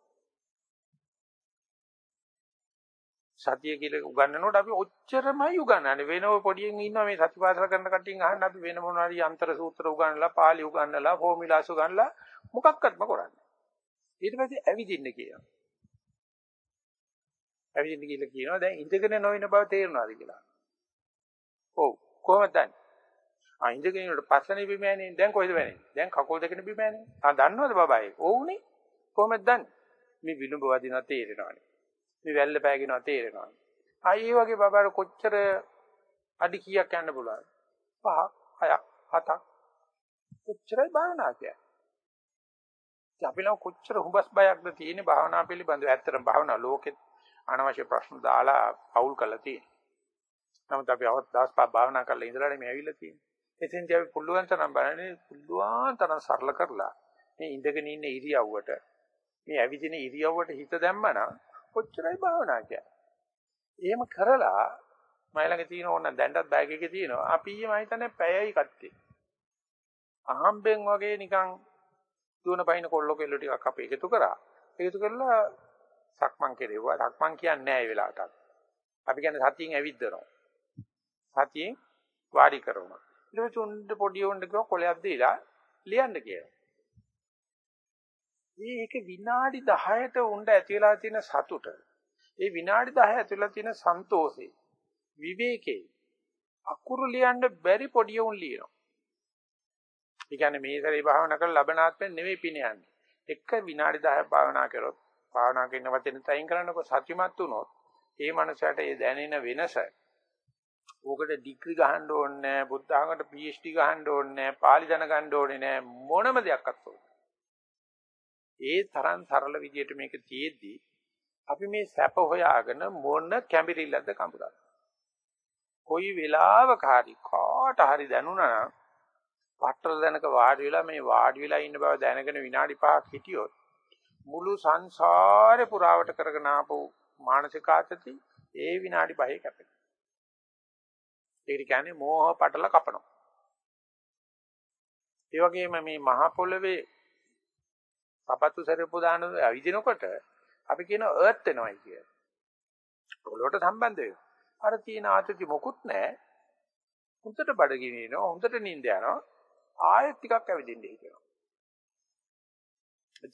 සතිය කියලා උගන්වනකොට අපි ඔච්චරමයි උගන්වන්නේ. වෙනව පොඩියෙන් ඉන්නවා මේ සතිපාසල කරන කට්ටියන් අහන්න අපි වෙන මොනවා හරි අන්තර සූත්‍ර උගන්වලා, පාළි උගන්වලා, ෆෝමියුලාස් උගන්වලා මොකක්වත්ම කරන්නේ. ඊට පස්සේ ඇවිදින්න කියනවා. ඇවිදින්න කියලා කියනවා දැන් ඉඳගෙන නොවන බව තේරෙනවාද කියලා. ඔව් කොහොමද දන්නේ? ආ ඉඳගෙන ඉන්නකොට පස්සනේ බිම ඇනේ දැන් කොහෙද වැන්නේ? දැන් කකුල් දෙකනේ බිම ඇනේ. ආ දන්නවද බබායි? ඔව්නේ. කොහොමද දන්නේ? මේ විලුඹ වදිනවා තේරෙනවානේ. මේ වැල්ල පෑගෙනවා තේරෙනවානේ. ආ ඒ වගේ බබාට කොච්චර අඩි කීයක් යන්න පුළුවන්ද? පහ, හයක්, හතක්. කොච්චරයි භාවනා කියන්නේ. අපි නම් කොච්චර හුඹස් බයක්ද තියෙන්නේ භාවනා පිළිබඳව. ඇත්තටම භාවනා ලෝකෙත් අනවශ්‍ය ප්‍රශ්න දාලා අවුල් කරලා තියෙනවා. නමුත් අපි අවස් දවස් පහ භාවනා කරලා ඉඳලානේ මේ ඇවිල්ලා තියෙන්නේ. එතෙන්දී අපි පුළුවන් තරම් බලන්නේ පුළුවන් තරම් සරල කරලා මේ ඉඳගෙන ඉන්න ඉරියව්වට මේ ඇවිදින ඉරියව්වට හිත දැම්මනම් කොච්චරයි භාවනා කියන්නේ. එහෙම කරලා මම ළඟ තියෙන ඕන දැන්ටත් බෑග් එකේ තියෙනවා. අපි ඊයේ මම හිතන්නේ පැයයි කට්ටිය. අහම්බෙන් වගේ නිකන් දුවන පයින් කොල්ල කෙල්ල ටිකක් අපි එකතු කරා. එකතු කරලා සක්මන් කෙරෙව්වා. සක්මන් කියන්නේ නෑ ඒ වෙලාවට. අපි කියන්නේ සතියෙන් ඇවිද්දනවා. සතියෙන් වාඩි කරනවා. ඊට පස්සේ උණ්ඩ පොඩි උණ්ඩ කිව්වා කොලයක් දීලා ලියන්න කියලා. මේක විනාඩි 10ට උණ්ඩ ඇති වෙලා තියෙන සතුට. ඒ විනාඩි 10 ඇතුළත තියෙන සන්තෝෂේ විවේකේ අකුරු ලියන්න බැරි පොඩි උන් ලියනවා. ඒ කියන්නේ මේ සැරේ භාවනා කරලා ලබන ආත්මෙන් නෙවෙයි පින යන්නේ. එක විනාඩි 10ක් භාවනා කරොත් භාවනා කරන වචන තයින් කරනකො සත්‍යමත් වුණොත් ඒ මනසට ඒ දැනෙන වෙනස ඕකට ඩිග්‍රී ගහන්න ඕනේ නැහැ, බුද්ධ ආගමකට PhD ගහන්න ඕනේ නැහැ, පාලි දැන ගන්න ඕනේ නැහැ, මොනම දෙයක්වත් ඕනේ. ඒ තරම් සරල විදියට මේක තියෙද්දි අපි මේ සැප හොයාගෙන මොන කැඹිරිල්ලද කඹරන්නේ. කොයි වෙලාවක හරි කාට හරි දැනුණා නම් පටල දැනක වාඩි වෙලා මේ වාඩි වෙලා ඉන්න බව දැනගෙන විනාඩි 5ක් හිටියොත් මුළු සංසාරේ පුරාවට කරගෙන ආපු මානසික ආතති ඒ විනාඩි 5 කැපෙනවා. ඒකට කියන්නේ මෝහ පටල කපනවා. ඒ වගේම මේ මහ පොළවේ පපත්තු සරපු දාන අවිදිනකොට අපි කියන අර්ත් වෙනවයි කිය. පොළොවට සම්බන්ධ වෙනවා. අර තියෙන ආතති මොකුත් නැහැ. හොඳට බඩගිනිනවා, හොඳට නිින්ද යනවා. ආයෙත් ටිකක් ඇවිදින්න හිතෙනවා.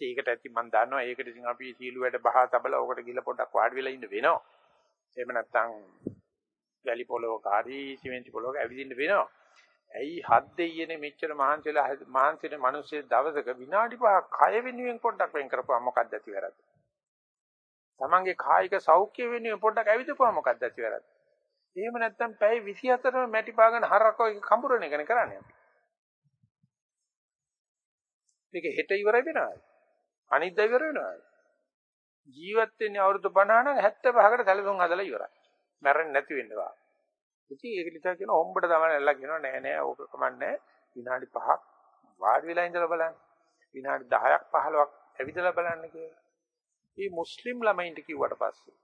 ඒකට ඇති මම දන්නවා ඒකට ඉතින් අපි සීළු වැඩ බහා තබලා ඕකට ගිල පොඩ්ඩක් වාඩි වෙලා ඉන්න වෙනවා. එහෙම නැත්නම් වැලි පොලවක හරි සිමෙන්ති පොලවක ඇවිදින්න වෙනවා. ඇයි හත් දෙයියනේ මෙච්චර මහන්සිලා මහන්සිනේ මිනිස්සු දවසක විනාඩි 5ක් කය වෙනුවෙන් පොඩ්ඩක් වෙන් කරපුවා මොකක්ද ඇති වැරද්ද? තමන්ගේ කායික සෞඛ්‍ය වෙනුවෙන් පොඩ්ඩක් ඇවිදපුවා මොකක්ද ඇති වැරද්ද? එහෙම නැත්නම් පැය 24ම මැටි පාගන හරක් වගේ කඹරන එකනේ කරන්නේ අපි. මේක හෙට ඉවරයි වෙනවා. අනිද්දා ඉවර වෙනවා. ජීවත් වෙන්නේ අවුරුදු 50 නම් 75කට සැලසුම් හදලා ඉවරයි. මැරෙන්නේ නැති වෙන්නවා. ඉතින් ඒක නිසා කියන හොම්බට තමයි ඇල්ලා කියනවා නෑ නෑ ඕක කමන්නේ විනාඩි 5ක් වාඩි වෙලා ඉඳලා බලන්න. විනාඩි 10ක් 15ක් ඇවිදලා බලන්න කියලා. මේ මුස්ලිම් ළමයින්ට කිව්වට පස්සේ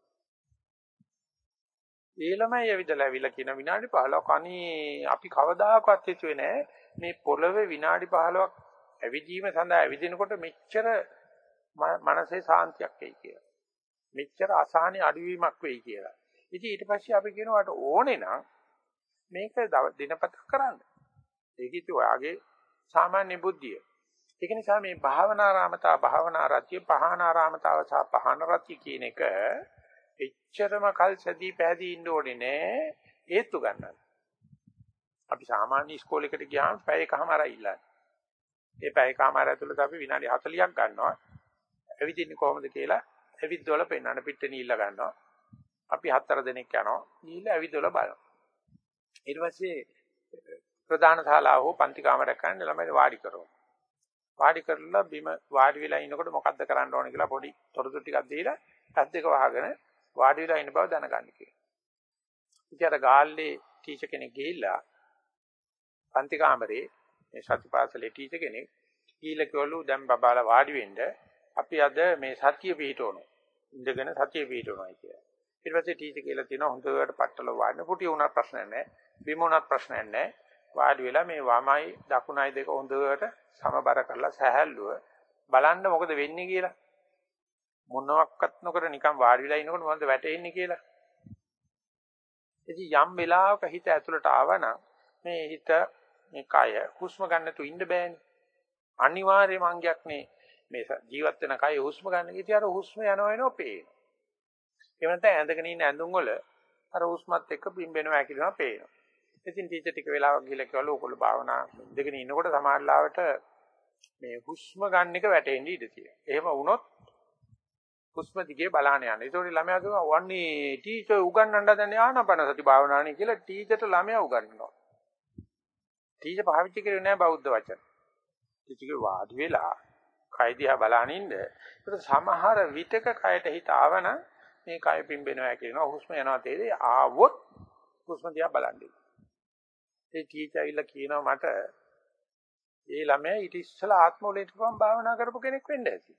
ඒ ළමයි ඇවිදලා ඇවිල්ලා කියන විනාඩි 15ක් අනේ අපි කවදාකවත් හිතුවේ නෑ මේ පොළවේ විනාඩි 15ක් ඇවිදීම සඳහා ඇවිදිනකොට මෙච්චර මනසේ සාන්තියක් එයි කියලා. මෙච්චර අසහනෙ අඩුවීමක් වෙයි කියලා. ඉතින් ඊට පස්සේ අපි කියනවාට ඕනේ නම් මේක දිනපත කරන්න. ඒක ඉතින් ඔයාගේ සාමාන්‍ය බුද්ධිය. ඒක නිසා මේ භාවනාරාමතා භාවනා රතිය පහනාරාමතාව සහ පහන රතිය කියන එක එච්චරම කල් සැදී පැහැදී ඉන්න ඕනේ නෑ හේතු ගන්න. අපි සාමාන්‍ය ඉස්කෝලේකට ගියාම පැය එකමාරයි ඉල්ලන්නේ. ඒ පැය එකමාර ඇතුළත අපි විනාඩි 40ක් ගන්නවා. ඇවිදින්නේ කොහොමද කියලා ඇවිද්දවල පෙන්වන්න පිටේ නිල්ල ගන්නවා. අපි හතර දෙනෙක් යනවා. නිල්ල ඇවිද්දවල බලනවා. ඊට පස්සේ ප්‍රධාන ශාලාව හෝ පන්ති කාමරයක් ගන්න ළමයි වාඩි කරනවා. වාඩි කරලා බිම වාඩි වෙලා ඉනකොට මොකද්ද කරන්න ඕන කියලා පොඩි තොරතුරු ටිකක් දීලා ඇස් දෙක වහගෙන වාඩි වෙලා ඉන්න බව දැනගන්න කියනවා. ඉතින් අර ගාල්ලේ ටීචර් කෙනෙක් ගිහිල්ලා පන්ති කාමරේ මේ සතිපාසලේ ටීචර් කෙනෙක් ගිහිල්ලා කිව්වලු දැන් බබාලා වාඩි වෙන්න අපි අද මේ සතිය පිහිටවනවා. ඉඳගෙන සතිය පිහිටවනවා කියලා. ඊට පස්සේ ටීචර් කියලා තියෙනවා හොඳට පట్టල වාඩි පුටි වුණා ප්‍රශ්න නැහැ. බිම වුණත් ප්‍රශ්න නැහැ. වාඩි වෙලා මේ වමයි දකුණයි දෙක හොඳට සමබර කරලා සැහැල්ලුව බලන්න මොකද වෙන්නේ කියලා. මොනවත් නොකර නිකන් වාඩි වෙලා ඉනකොට මොකද වැටෙන්නේ කියලා. ඉතින් යම් වෙලාවක හිත ඇතුළට ආවනම් මේ හිත මේ කය හුස්ම ගන්න තු ඉන්න බෑනේ. අනිවාර්යම අංගයක් නේ මේ ජීවත් වෙන කය හුස්ම ගන්න. ඉතින් අර හුස්ම යනවා එනවා පේනවා. ඒ වෙනත ඇඳගෙන ඉන්න ඇඳුම් වල අර හුස්මත් එක්ක පිම්බෙනවා ඇකිලෙනවා පේනවා. ඉතින් ටීචර් ටික වෙලාවක් ගිහලා කිව්වලු ඔයගොල්ලෝ භාවනා ඉඳගෙන ඉන්නකොට සමාජලාවට මේ හුස්ම ගන්න එක වැටෙන්න ඉඩ තියෙනවා. එහෙම වුණොත් හුස්ම දිගේ බලාන යන. ඒතකොට ළමයා කියනවා වන්නේ ටීචර් උගන්වන්න හදන්නේ ආනාපාන සති භාවනාවනේ කියලා ටීචර්ට ළමයා උගන්වනවා. ටීචර් පාවිච්චි කරේ නැහැ බෞද්ධ වචන. ටීචර් වාඩි වෙලා කය දිහා බලන ඉන්න. ඒකට සමහර විටක කයට හිත ආවන මේ කය පිම්බෙනවා කියනවා හුස්ම යනවා තේරෙයි ආවොත් හුස්ම දිහා බලන්නේ. ඒ ටීචර් ඇවිල්ලා කියනවා මට ඒ ළමයා ඊට ඉස්සලා ආත්ම වලටම භාවනා කරපු කෙනෙක් වෙන්න ඇති.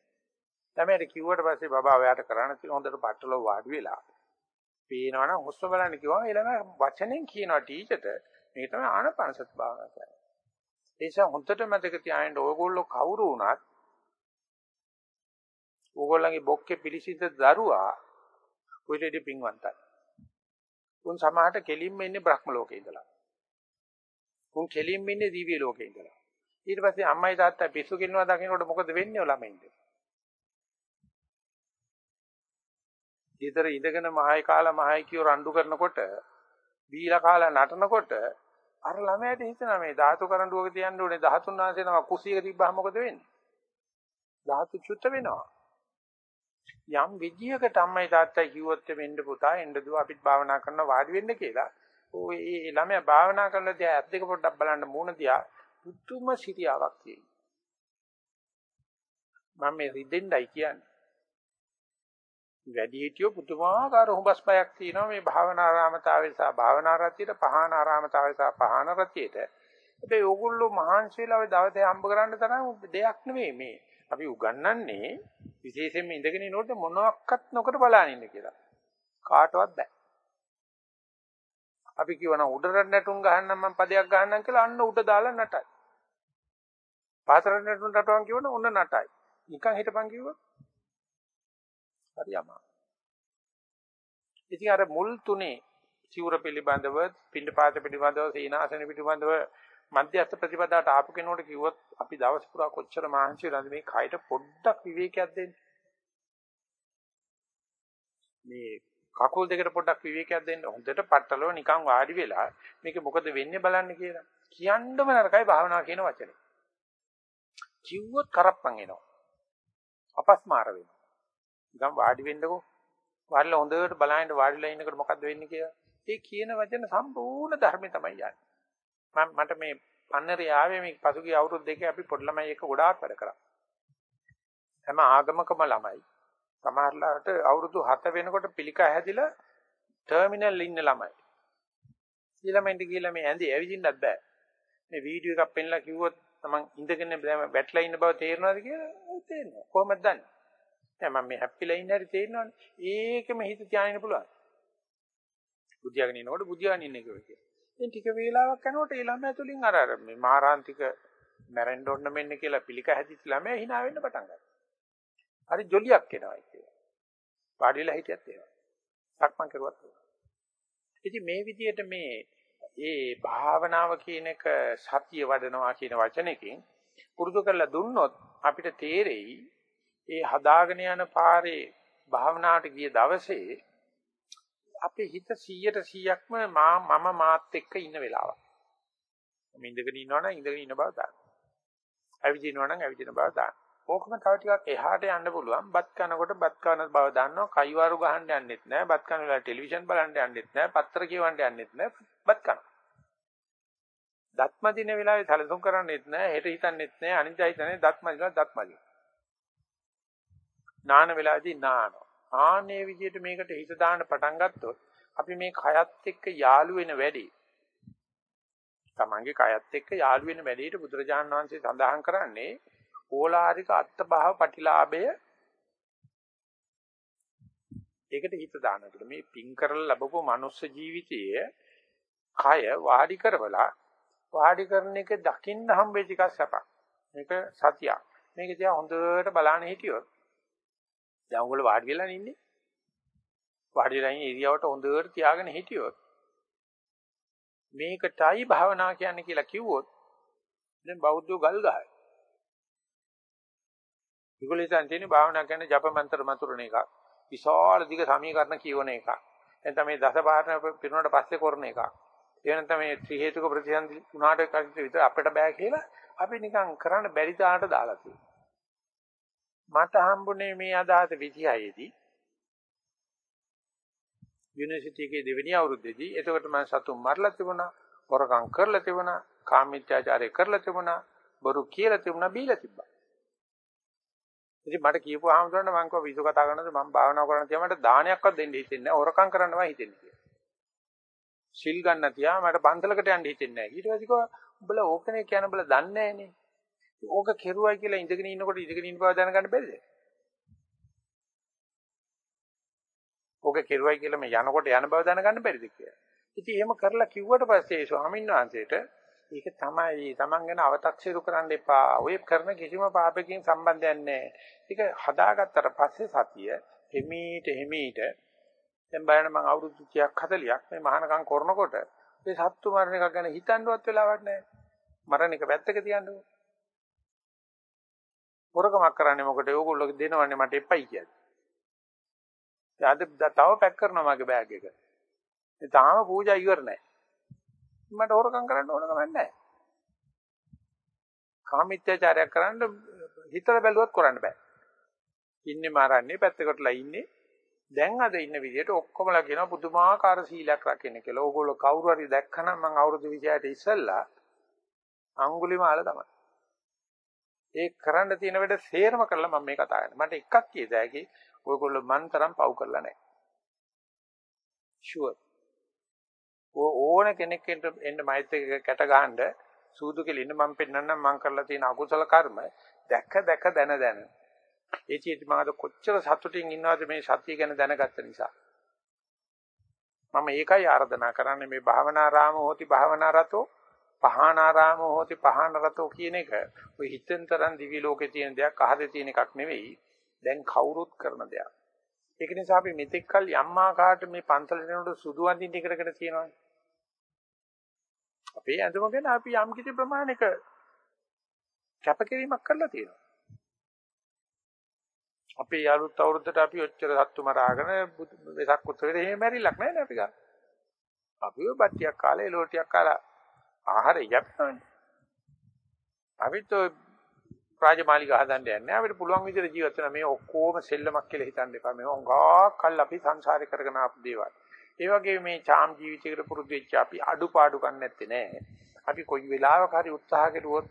ළමයාට කිව්වට පස්සේ බබා ඔයාට කරන්න තියෙන හොඳට පట్టල වාඩි වෙලා පේනවනම් හුස්ම බලන්න කිව්වම ඒ ළමයා වචනෙන් කියනවා ටීචර්ට මේ තමයි ආනපනසත් භාවනා කියන්නේ. ඒ නිසා හොඳට මතක තියාගන්න ඕගොල්ලෝ කවුරු වුණත් ඕගොල්ලන්ගේ බොක්කේ පිළිසිඳ දරුවා ඔයිටදී පින්වන්තයි. උන් සමාහට කෙලින්ම ඉන්නේ බ්‍රහ්ම ලෝකේ ඉඳලා. උන් කෙලින්ම ඉන්නේ දිව්‍ය ලෝකේ ඉඳලා. ඊට පස්සේ අම්මයි තාත්තා පිස්සු කිනවා දකින්නකොට මොකද වෙන්නේ ළමයින්ට? ඊතර ඉඳගෙන මහයි කාලා මහයි කියෝ රණ්ඩු කරනකොට බීලා කාලා නටනකොට අර ළමයාට හිතනවා මේ ධාතු කරඬුවක තියන්න ඕනේ 13 වාසේ නම කුසියක තිබ්බහම මොකද වෙන්නේ? ධාතු චුත්ත වෙනවා. යම් විදියකට අම්මයි තාත්තයි කිව්වොත් වෙන්න පුතා එන්න දුව අපිත් භාවනා කරන වාඩි වෙන්න කියලා. ඔය ඒ ළමයා භාවනා කරන දිහා ඇස් දෙක පොඩ්ඩක් බලන්න මූණ දිහා පුදුම සිටියාවක් තියෙනවා. මම මේ රිදෙන්නයි කියන්නේ. වැඩි හිටියෝ පුදුමාකාර හුඹස් බයක් තියෙනවා මේ භාවනාරාමතාවේ සහ භාවනාරතියට පහනාරාමතාවේ සහ පහනරතියට. හැබැයි ඕගොල්ලෝ මහන්සි වෙලා ඔය දවසේ හම්බ කරන්න තරම් දෙයක් නෙවෙයි මේ. අපි උගන්වන්නේ විශේෂයෙන්ම ඉඳගෙන ඉනකොට මොනවත් නොකර බලන ඉන්න කියලා. කාටවත් බෑ. අපි කියවන උඩරට නැටුම් ගහන්නම් මම පදයක් ගහන්නම් කියලා අන්න උඩ දාලා නටයි. පාතරට නැටුම් නටුවන් කියවන උන්න නටයි. නිකන් හිටපන් කිව්වොත් හරි අමාරුයි. ඉතින් අර මුල් තුනේ සිවුර පිළිබඳව, පින්ඩපාත පිළිබඳව, සීනාසන පිළිබඳව මධ්‍යස්ථ ප්‍රතිපදාවට ආපු කෙනෙකුට කිව්වොත් අපි දවස් පුරා කොච්චර මහන්සි වෙලාද මේ කයට පොඩ්ඩක් විවේකයක් දෙන්න. මේ කකුල් දෙකට පොඩ්ඩක් විවේකයක් දෙන්න. හොඳට පట్టලව නිකන් වාඩි වෙලා මේක මොකද වෙන්නේ බලන්න කියලා. කියන්නම නරකයි භාවනා කියන වචනේ. කිව්වොත් කරප්පන් එනවා. අපස්මාර වෙනවා. නිකන් වාඩි වෙන්නකෝ. වාඩිලා හොඳට බලහින්න වාඩිලා ඉන්නකොට මොකද්ද වෙන්නේ කියලා. ඒ කියන වචන සම්පූර්ණ ධර්මය තමයි යන්නේ. මම මට මේ පන්නරේ ආවේ මේ පසුගිය අවුරුදු දෙකේ අපි පොඩි ළමයි එක්ක ගොඩාක් වැඩ කරා. හැම ආගමකම ළමයි. සමහරලාට අවුරුදු 7 වෙනකොට පිළිකා හැදිලා ටර්මිනල් ඉන්න ළමයි. ඊළමෙන්ට ගිහලා මේ ඇඳේ ඇවිදින්නත් බෑ. මේ වීඩියෝ එකක් පෙන්ලා කිව්වොත් තමන් ඉඳගෙන වැටලා ඉන්න බව තේරෙනවද කියලා ඔව් තේරෙනවා. කොහොමද දන්නේ? දැන් මම මේ හැප්පිලා ඉන්න හැටි තේරෙනවනේ. ඒකෙම හිත තියාගෙන පුළුවන්. බුද්ධියගෙන ඉනකොට බුද්ධියගෙන ඉන්න එක වෙයි. ඉතින් ටික වේලාවක් යනකොට ඒ ළමයා තුලින් අර අර මේ මාරාන්තික මැරෙන්න ඕන මෙන්න කියලා පිළික හැදිච්ච ළමයා hina වෙන්න පටන් ගන්නවා. හරි ජොලියක් එනවා කියලා. පාඩිලා හිටියත් ඒවා. සක්මන් කරුවත් ඒවා. ඉතින් මේ විදිහට මේ ඒ භාවනාව කියන එක සතිය වඩනවා කියන වචනයකින් පුරුදු කරලා දුන්නොත් අපිට තේරෙයි ඒ හදාගෙන යන පාරේ භාවනාවට ගිය දවසේ අපේ හිත 100ට 100ක්ම මා මම මාත් එක්ක ඉන්න වෙලාවක්. මම ඉඳගෙන ඉන්නවනම් ඉඳගෙන ඉන්න බව දාන්න. ඇවිදිනවනම් ඇවිදින බව දාන්න. ඕකම තව ටිකක් එහාට යන්න පුළුවන්. බත් කනකොට බත් කන බව දන්නවා. කයිවාරු ගහන්න යන්නෙත් නෑ. බත් කන වෙලාවට ටෙලිවිෂන් බලන්න යන්නෙත් නෑ. පත්‍ර කියවන්න යන්නෙත් නෑ. බත් කන. දත්ම දින වෙලාවේ සැලසුම් කරන්නෙත් නෑ. හෙට හිතන්නෙත් නෑ. අනිද්දා හිතන්නේ දත්ම දින දත්ම දින. නාන වෙලාවේදී නානවා. ආන්නේ විදිහට මේකට හිත දාන්න පටන් ගත්තොත් අපි මේ කයත් එක්ක යාළු වෙන වැඩි. තමන්ගේ කයත් එක්ක යාළු වෙන වැඩේට බුදුරජාණන් වහන්සේ සඳහන් කරන්නේ ඕලාරික අත්භාව ප්‍රතිලාභය ඒකට හිත දානකොට මේ පින් කරලා ලැබපු මනුස්ස ජීවිතයේ කය වාඩි කරවලා වාඩි කරන එක දකින්න හම්බෙච්ච එකක් සපක්. මේක සතියක්. මේක දිහා හොඳට බලන්න හිටියොත් දැන් උගල වාඩි වෙලා ඉන්නේ. වාඩි වෙලා ඉන්න ඉරියවට හොඳට තියාගෙන හිටියොත් මේකටයි භාවනා කියන්නේ කියලා කිව්වොත් දැන් බෞද්ධ ගල් ගහයි. ඒගොල්ලෝ හිතන් තියෙන්නේ භාවනා කියන්නේ ජප මන්ත්‍ර මතුරන එකක්. විශාල දිග සමීකරණ කියවන එකක්. එතන මේ දසපාරණ පිරුණාට පස්සේ කරන එකක්. ඒ වෙනතම මේ ත්‍රි හේතුක ප්‍රතිසන්දි උනාට කරිට විතර අපිට බෑ කියලා අපි නිකන් කරන්න බැරි තාලට දාලා තියෙනවා. මට හම්බුනේ මේ අදහස 26 දී යුනිවර්සිටි එකේ දෙවෙනි අවුරුද්දේදී එතකොට මම සතුන් මරලා තිබුණා, හොරකම් කරලා තිබුණා, කාමීත්‍යාචාරය කරලා තිබුණා, බොරු කියලා තිබුණා, බීලා තිබ්බා. ඉතින් මට කියපු ආමතුරන්න මම කව විසු කතා කරනද මම භාවනා කරන්න තියා මට දානයක්වත් දෙන්න හිතෙන්නේ නැහැ. හොරකම් කරන්නවා හිතෙන්නේ කියලා. සිල් ගන්න තියා මට පන්සලකට යන්න හිතෙන්නේ නැහැ. ඊට පස්සේ කිව්වා උඹලා ඕකනේ කියන උඹලා දන්නේ නැහනේ. ඕක කෙරුවයි කියලා ඉඳගෙන ඉන්නකොට ඉඳගෙන ඉන්න බව දැනගන්න බැරිද? ඕක කෙරුවයි කියලා මේ යනකොට යන බව දැනගන්න බැරිද කියලා. ඉතින් එහෙම කරලා කිව්වට පස්සේ ස්වාමීන් වහන්සේට ඒක තමයි Taman ගැන අව탁සිරු කරන්න එපා. ඔය කරන කිසිම පාපකින් සම්බන්ධයක් නැහැ. ඒක හදාගත්තට පස්සේ සතිය හිමීට හිමීට දැන් බලන්න මම අවුරුදු 30ක් 40ක් මේ මහානකම් කරනකොට මේ සත්තු මරණ එක ගැන හිතන්නවත් වෙලාවක් නැහැ. මරණ එක පැත්තක තියන්නකෝ. හොරකමක් කරන්නේ මොකටද? ඕගොල්ලෝ දෙනවන්නේ මට එපයි කියන්නේ. අද තව පැක් කරනවා මගේ බෑග් එක. ඒ තාම පූජා ඉවර නැහැ. මට හොරකම් කරන්න ඕන කමක් නැහැ. කාමීත්‍යචාරයක් කරන්න හිතලා බැලුවත් කරන්න බෑ. ඉන්නේ මාරන්නේ පැත්තකටලා ඉන්නේ. දැන් අද ඉන්න විදිහට ඔක්කොමලා කියනවා පුදුමාකාර සීලයක් රකින්න කියලා. ඕගොල්ලෝ කවුරු හරි දැක්කනම් මම අවුරුදු 26ට ඉස්සෙල්ලා අඟුලිමාල තමයි. ඒ කරන්න තියෙන වැඩ සේරම කරලා මම මේ කතා කරන්නේ. මට එකක් කියද හැකි ඔයගොල්ලෝ මන් තරම් පව් කරලා නැහැ. ෂුවර්. ඕන කෙනෙක් එන්න මයිත් එක කැට ගහනද සූදු කෙලින්න මම පෙන්නන්නම් මම කරලා තියෙන අකුසල කර්ම දැක දැක දන දන. ඒ චේති මාද කොච්චර සතුටින් ඉන්නවද මේ සතිය ගැන දැනගත්ත නිසා. මම ඒකයි ආර්දනා කරන්නේ මේ භාවනාරාම හෝති භාවනාරතෝ පහානාරාම හෝති පහානරතෝ කියන එක ඔය හිතෙන් තරම් දිවි ලෝකේ තියෙන දෙයක් අහසේ තියෙන එකක් නෙවෙයි දැන් කවුරුත් කරන දෙයක්. ඒක නිසා අපි මෙතෙක් කල් යම් ආකාරයට මේ පන්සලට යනකොට සුදු අඳින්න ඉකරකට තියෙනවා. අපේ ඇඳුම ගැන අපි යම් කිසි ප්‍රමාණයක කැපකිරීමක් කරලා තියෙනවා. අපේ යාළුත් අවුරුද්දට අපි ඔච්චර සත්තු මරාගෙන වෙසක් උත්සවයේ එහෙම මැරිලක් නැහැ නේ අපි ගන්න. අපි ඔය බත්තියක් කාලා එලෝටියක් කාලා ආහාරය යප්පන්නේ. අපිත් රාජමාලිග හදන්න යන්නේ. අපිට පුළුවන් විදිහට ජීවත් වෙන මේ ඔක්කොම සෙල්ලමක් කියලා හිතන්න එපා. මේ හොඟා කල් අපි සංසාරේ කරගෙන ආපු දේවල්. ඒ වගේ මේ චාම් ජීවිතයකට පුරුදු වෙච්ච අපි අඩුපාඩු ගන්න නැත්තේ නෑ. අපි කොයි වෙලාවක හරි උත්සාහ කෙරුවොත්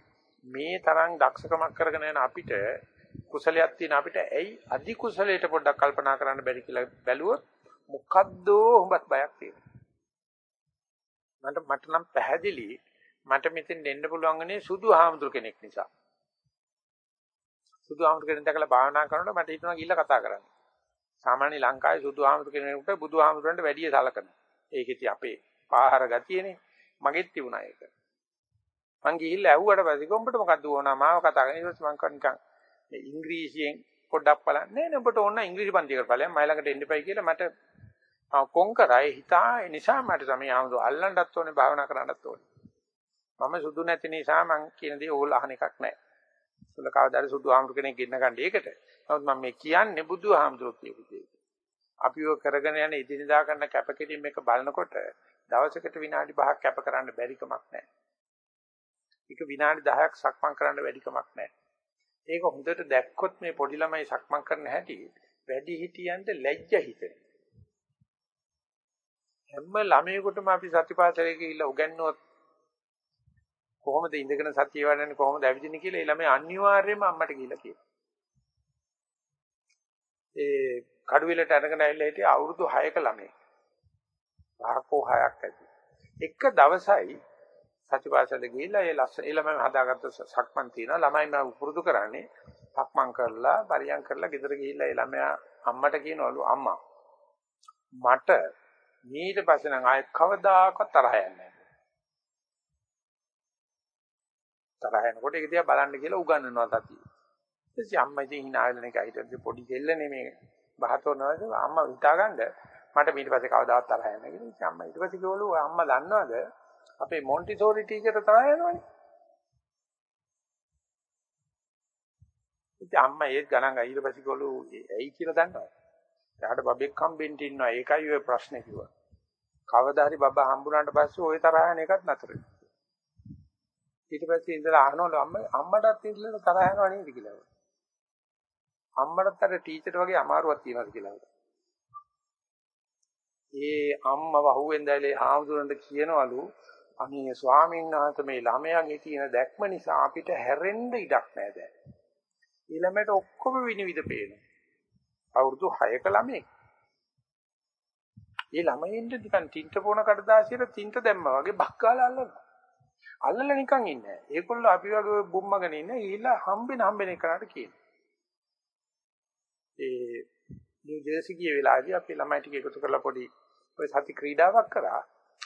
මේ තරම් දක්ෂකමක් කරගෙන යන අපිට කුසලයක් තියෙන අපිට ඇයි අධි කුසලයට පොඩ්ඩක් කල්පනා කරන්න බැරි කියලා බැලුවොත් මොකද්ද හුඹත් බයක් තියෙනවා. මට මට නම් පැහැදිලි මට මෙතෙන් දෙන්න පුළුවන්න්නේ සුදු ආහමුදුර කෙනෙක් නිසා. සුදු ආහමුදුර කෙනෙක් දැකලා භාවනා කරනකොට මට හිතෙනවා ගිහිල්ලා කතා කරන්න. සාමාන්‍ය ලංකාවේ සුදු ආහමුදුර කෙනෙකුට බුදු ආහමුදුරන්ට වැඩිය සලකන. ඒක ඉතින් අපේ පාහර ගතියනේ. මගෙත් තිබුණා ඒක. මං ගිහිල්ලා ඇහුවට පස්සේ කොඹට මොකද්ද ඕනා මාව කතා කරගෙන ඊට පස්සේ මං කන් නිකන් ඉංග්‍රීසියෙන් පොඩ්ඩක් බලන්න නෑ නේ ඔබට ඕන ඉංග්‍රීසි පන්ති කරපළයන් මයි ළඟට එන්න එපයි කියලා මට කොන් කරයි හිතා ඒ නිසා මට තමයි ආමුදු අල්ලන්නත් ඕනේ භාවනා කරන්නත් ඕනේ මම සුදු නැති නිසා මං කියන දේ ඕගොල්ලෝ අහන එකක් නෑ සුල කවදාද සුදු ආමුදු කෙනෙක් ගෙන්න ගන්න ඒකට නමුත් මම මේ කියන්නේ බුදු ආමුදුරෝ කියපු දේ අපිව කරගෙන යන ඉදිරියදා කරන කැපකිරීම එක බලනකොට දවසකට විනාඩි 5ක් කැප කරන්න බැරි කමක් නැහැ. ඒක විනාඩි 10ක් සක්මන් කරන්න වැඩි කමක් නැහැ. ඒක හොඳට දැක්කොත් මේ පොඩි ළමයි සක්මන් කරන හැටි වැඩි හිටියන්ට ලැජ්ජ හිතෙන. හැම ළමයෙකුටම අපි සතිපාසලේ ගිහිල්ලා උගන්වුවොත් කොහොමද ඉඳගෙන සතිය වඩන්නේ කොහොමද ඇවිදින්නේ කියලා ඒ ළමයි අනිවාර්යයෙන්ම අම්මට ගිහිල්ලා කියනවා. ඒ කඩුවෙලට අරගෙන ඇවිල්ලා හිටිය අවුරුදු 6ක ළමයි. භාකෝ 6ක් ඇති. එක දවසයි සතිපාසලේ ගිහිල්ලා ඒ ලස්ස ඒ ළමයි හදාගත්ත සක්මන් තියෙනවා. ළමයි මම පුරුදු කරන්නේ සක්මන් කරලා පරියන් කරලා ගෙදර ගිහිල්ලා ඒ ළමයා අම්මට කියනවලු අම්මා මට ඊට පස්සේ නම් ආයෙ කවදාකවත් තරහ යන්නේ නැහැ. තරහ යනකොට ඒක දිහා බලන්න කියලා උගන්වනවා තතිය. ඊට අම්මා ඉතින් hina වෙන එක හිටියද පොඩි දෙල්ලනේ මේ බහතෝනවාද අම්මා හිතාගන්න මට ඊට පස්සේ කවදාවත් තරහ යන්නේ නැහැ කියලා. අම්මා ඊට පස්සේ කිව්වලු අම්මා දන්නවද අපේ මොන්ටිසෝරි ටීචර් තරහ යනවනේ? ඉතින් අම්මා ඒත් ගණන් ඊට පස්සේ කිව්වලු ඇයි කියලා දන්නවද? එයාට බබෙක් හම්බෙන්න ඉන්නවා. ඒකයි ඔය ප්‍රශ්නේ කිව්වා. කවදා හරි බබා හම්බුනාට පස්සේ ওই තරහ යන එකත් නතර ඊට පස්සේ ඉඳලා අහනවලු අම්මා අම්මටත් ඉඳලා තරහ යනව නේද කියලා අම්මටත් අර ටීචර් වගේ අමාරුවක් තියෙනවද කියලා. ඒ අම්මව අහුවෙන් දැලේ හාමුදුරන්ට කියනවලු අනේ ස්වාමීන් වහන්සේ මේ ළමයාගේ තියෙන දැක්ම නිසා අපිට හැරෙන්න ඉඩක් නැහැ දැන්. ඊළඟට ඔක්කොම විනිවිද පේනවා. අවුරුදු 6ක ළමෙක්. ඒ ළමයින්ට නිකන් තින්ත පොන කඩදාසියට තින්ත දැම්මා වගේ බක්කාලා අල්ලනවා. අල්ලලා නිකන් ඉන්නේ. ඒගොල්ලෝ අපි වගේ බුම්මගෙන ඉන්නේ. ඊළා හම්බෙන හම්බෙන එකකට කියනවා. ඒ නිව් ජර්සි ගිය වෙලාවේදී අපි ළමයි ටික එකතු කරලා පොඩි ඔය සති ක්‍රීඩාවක් කරා.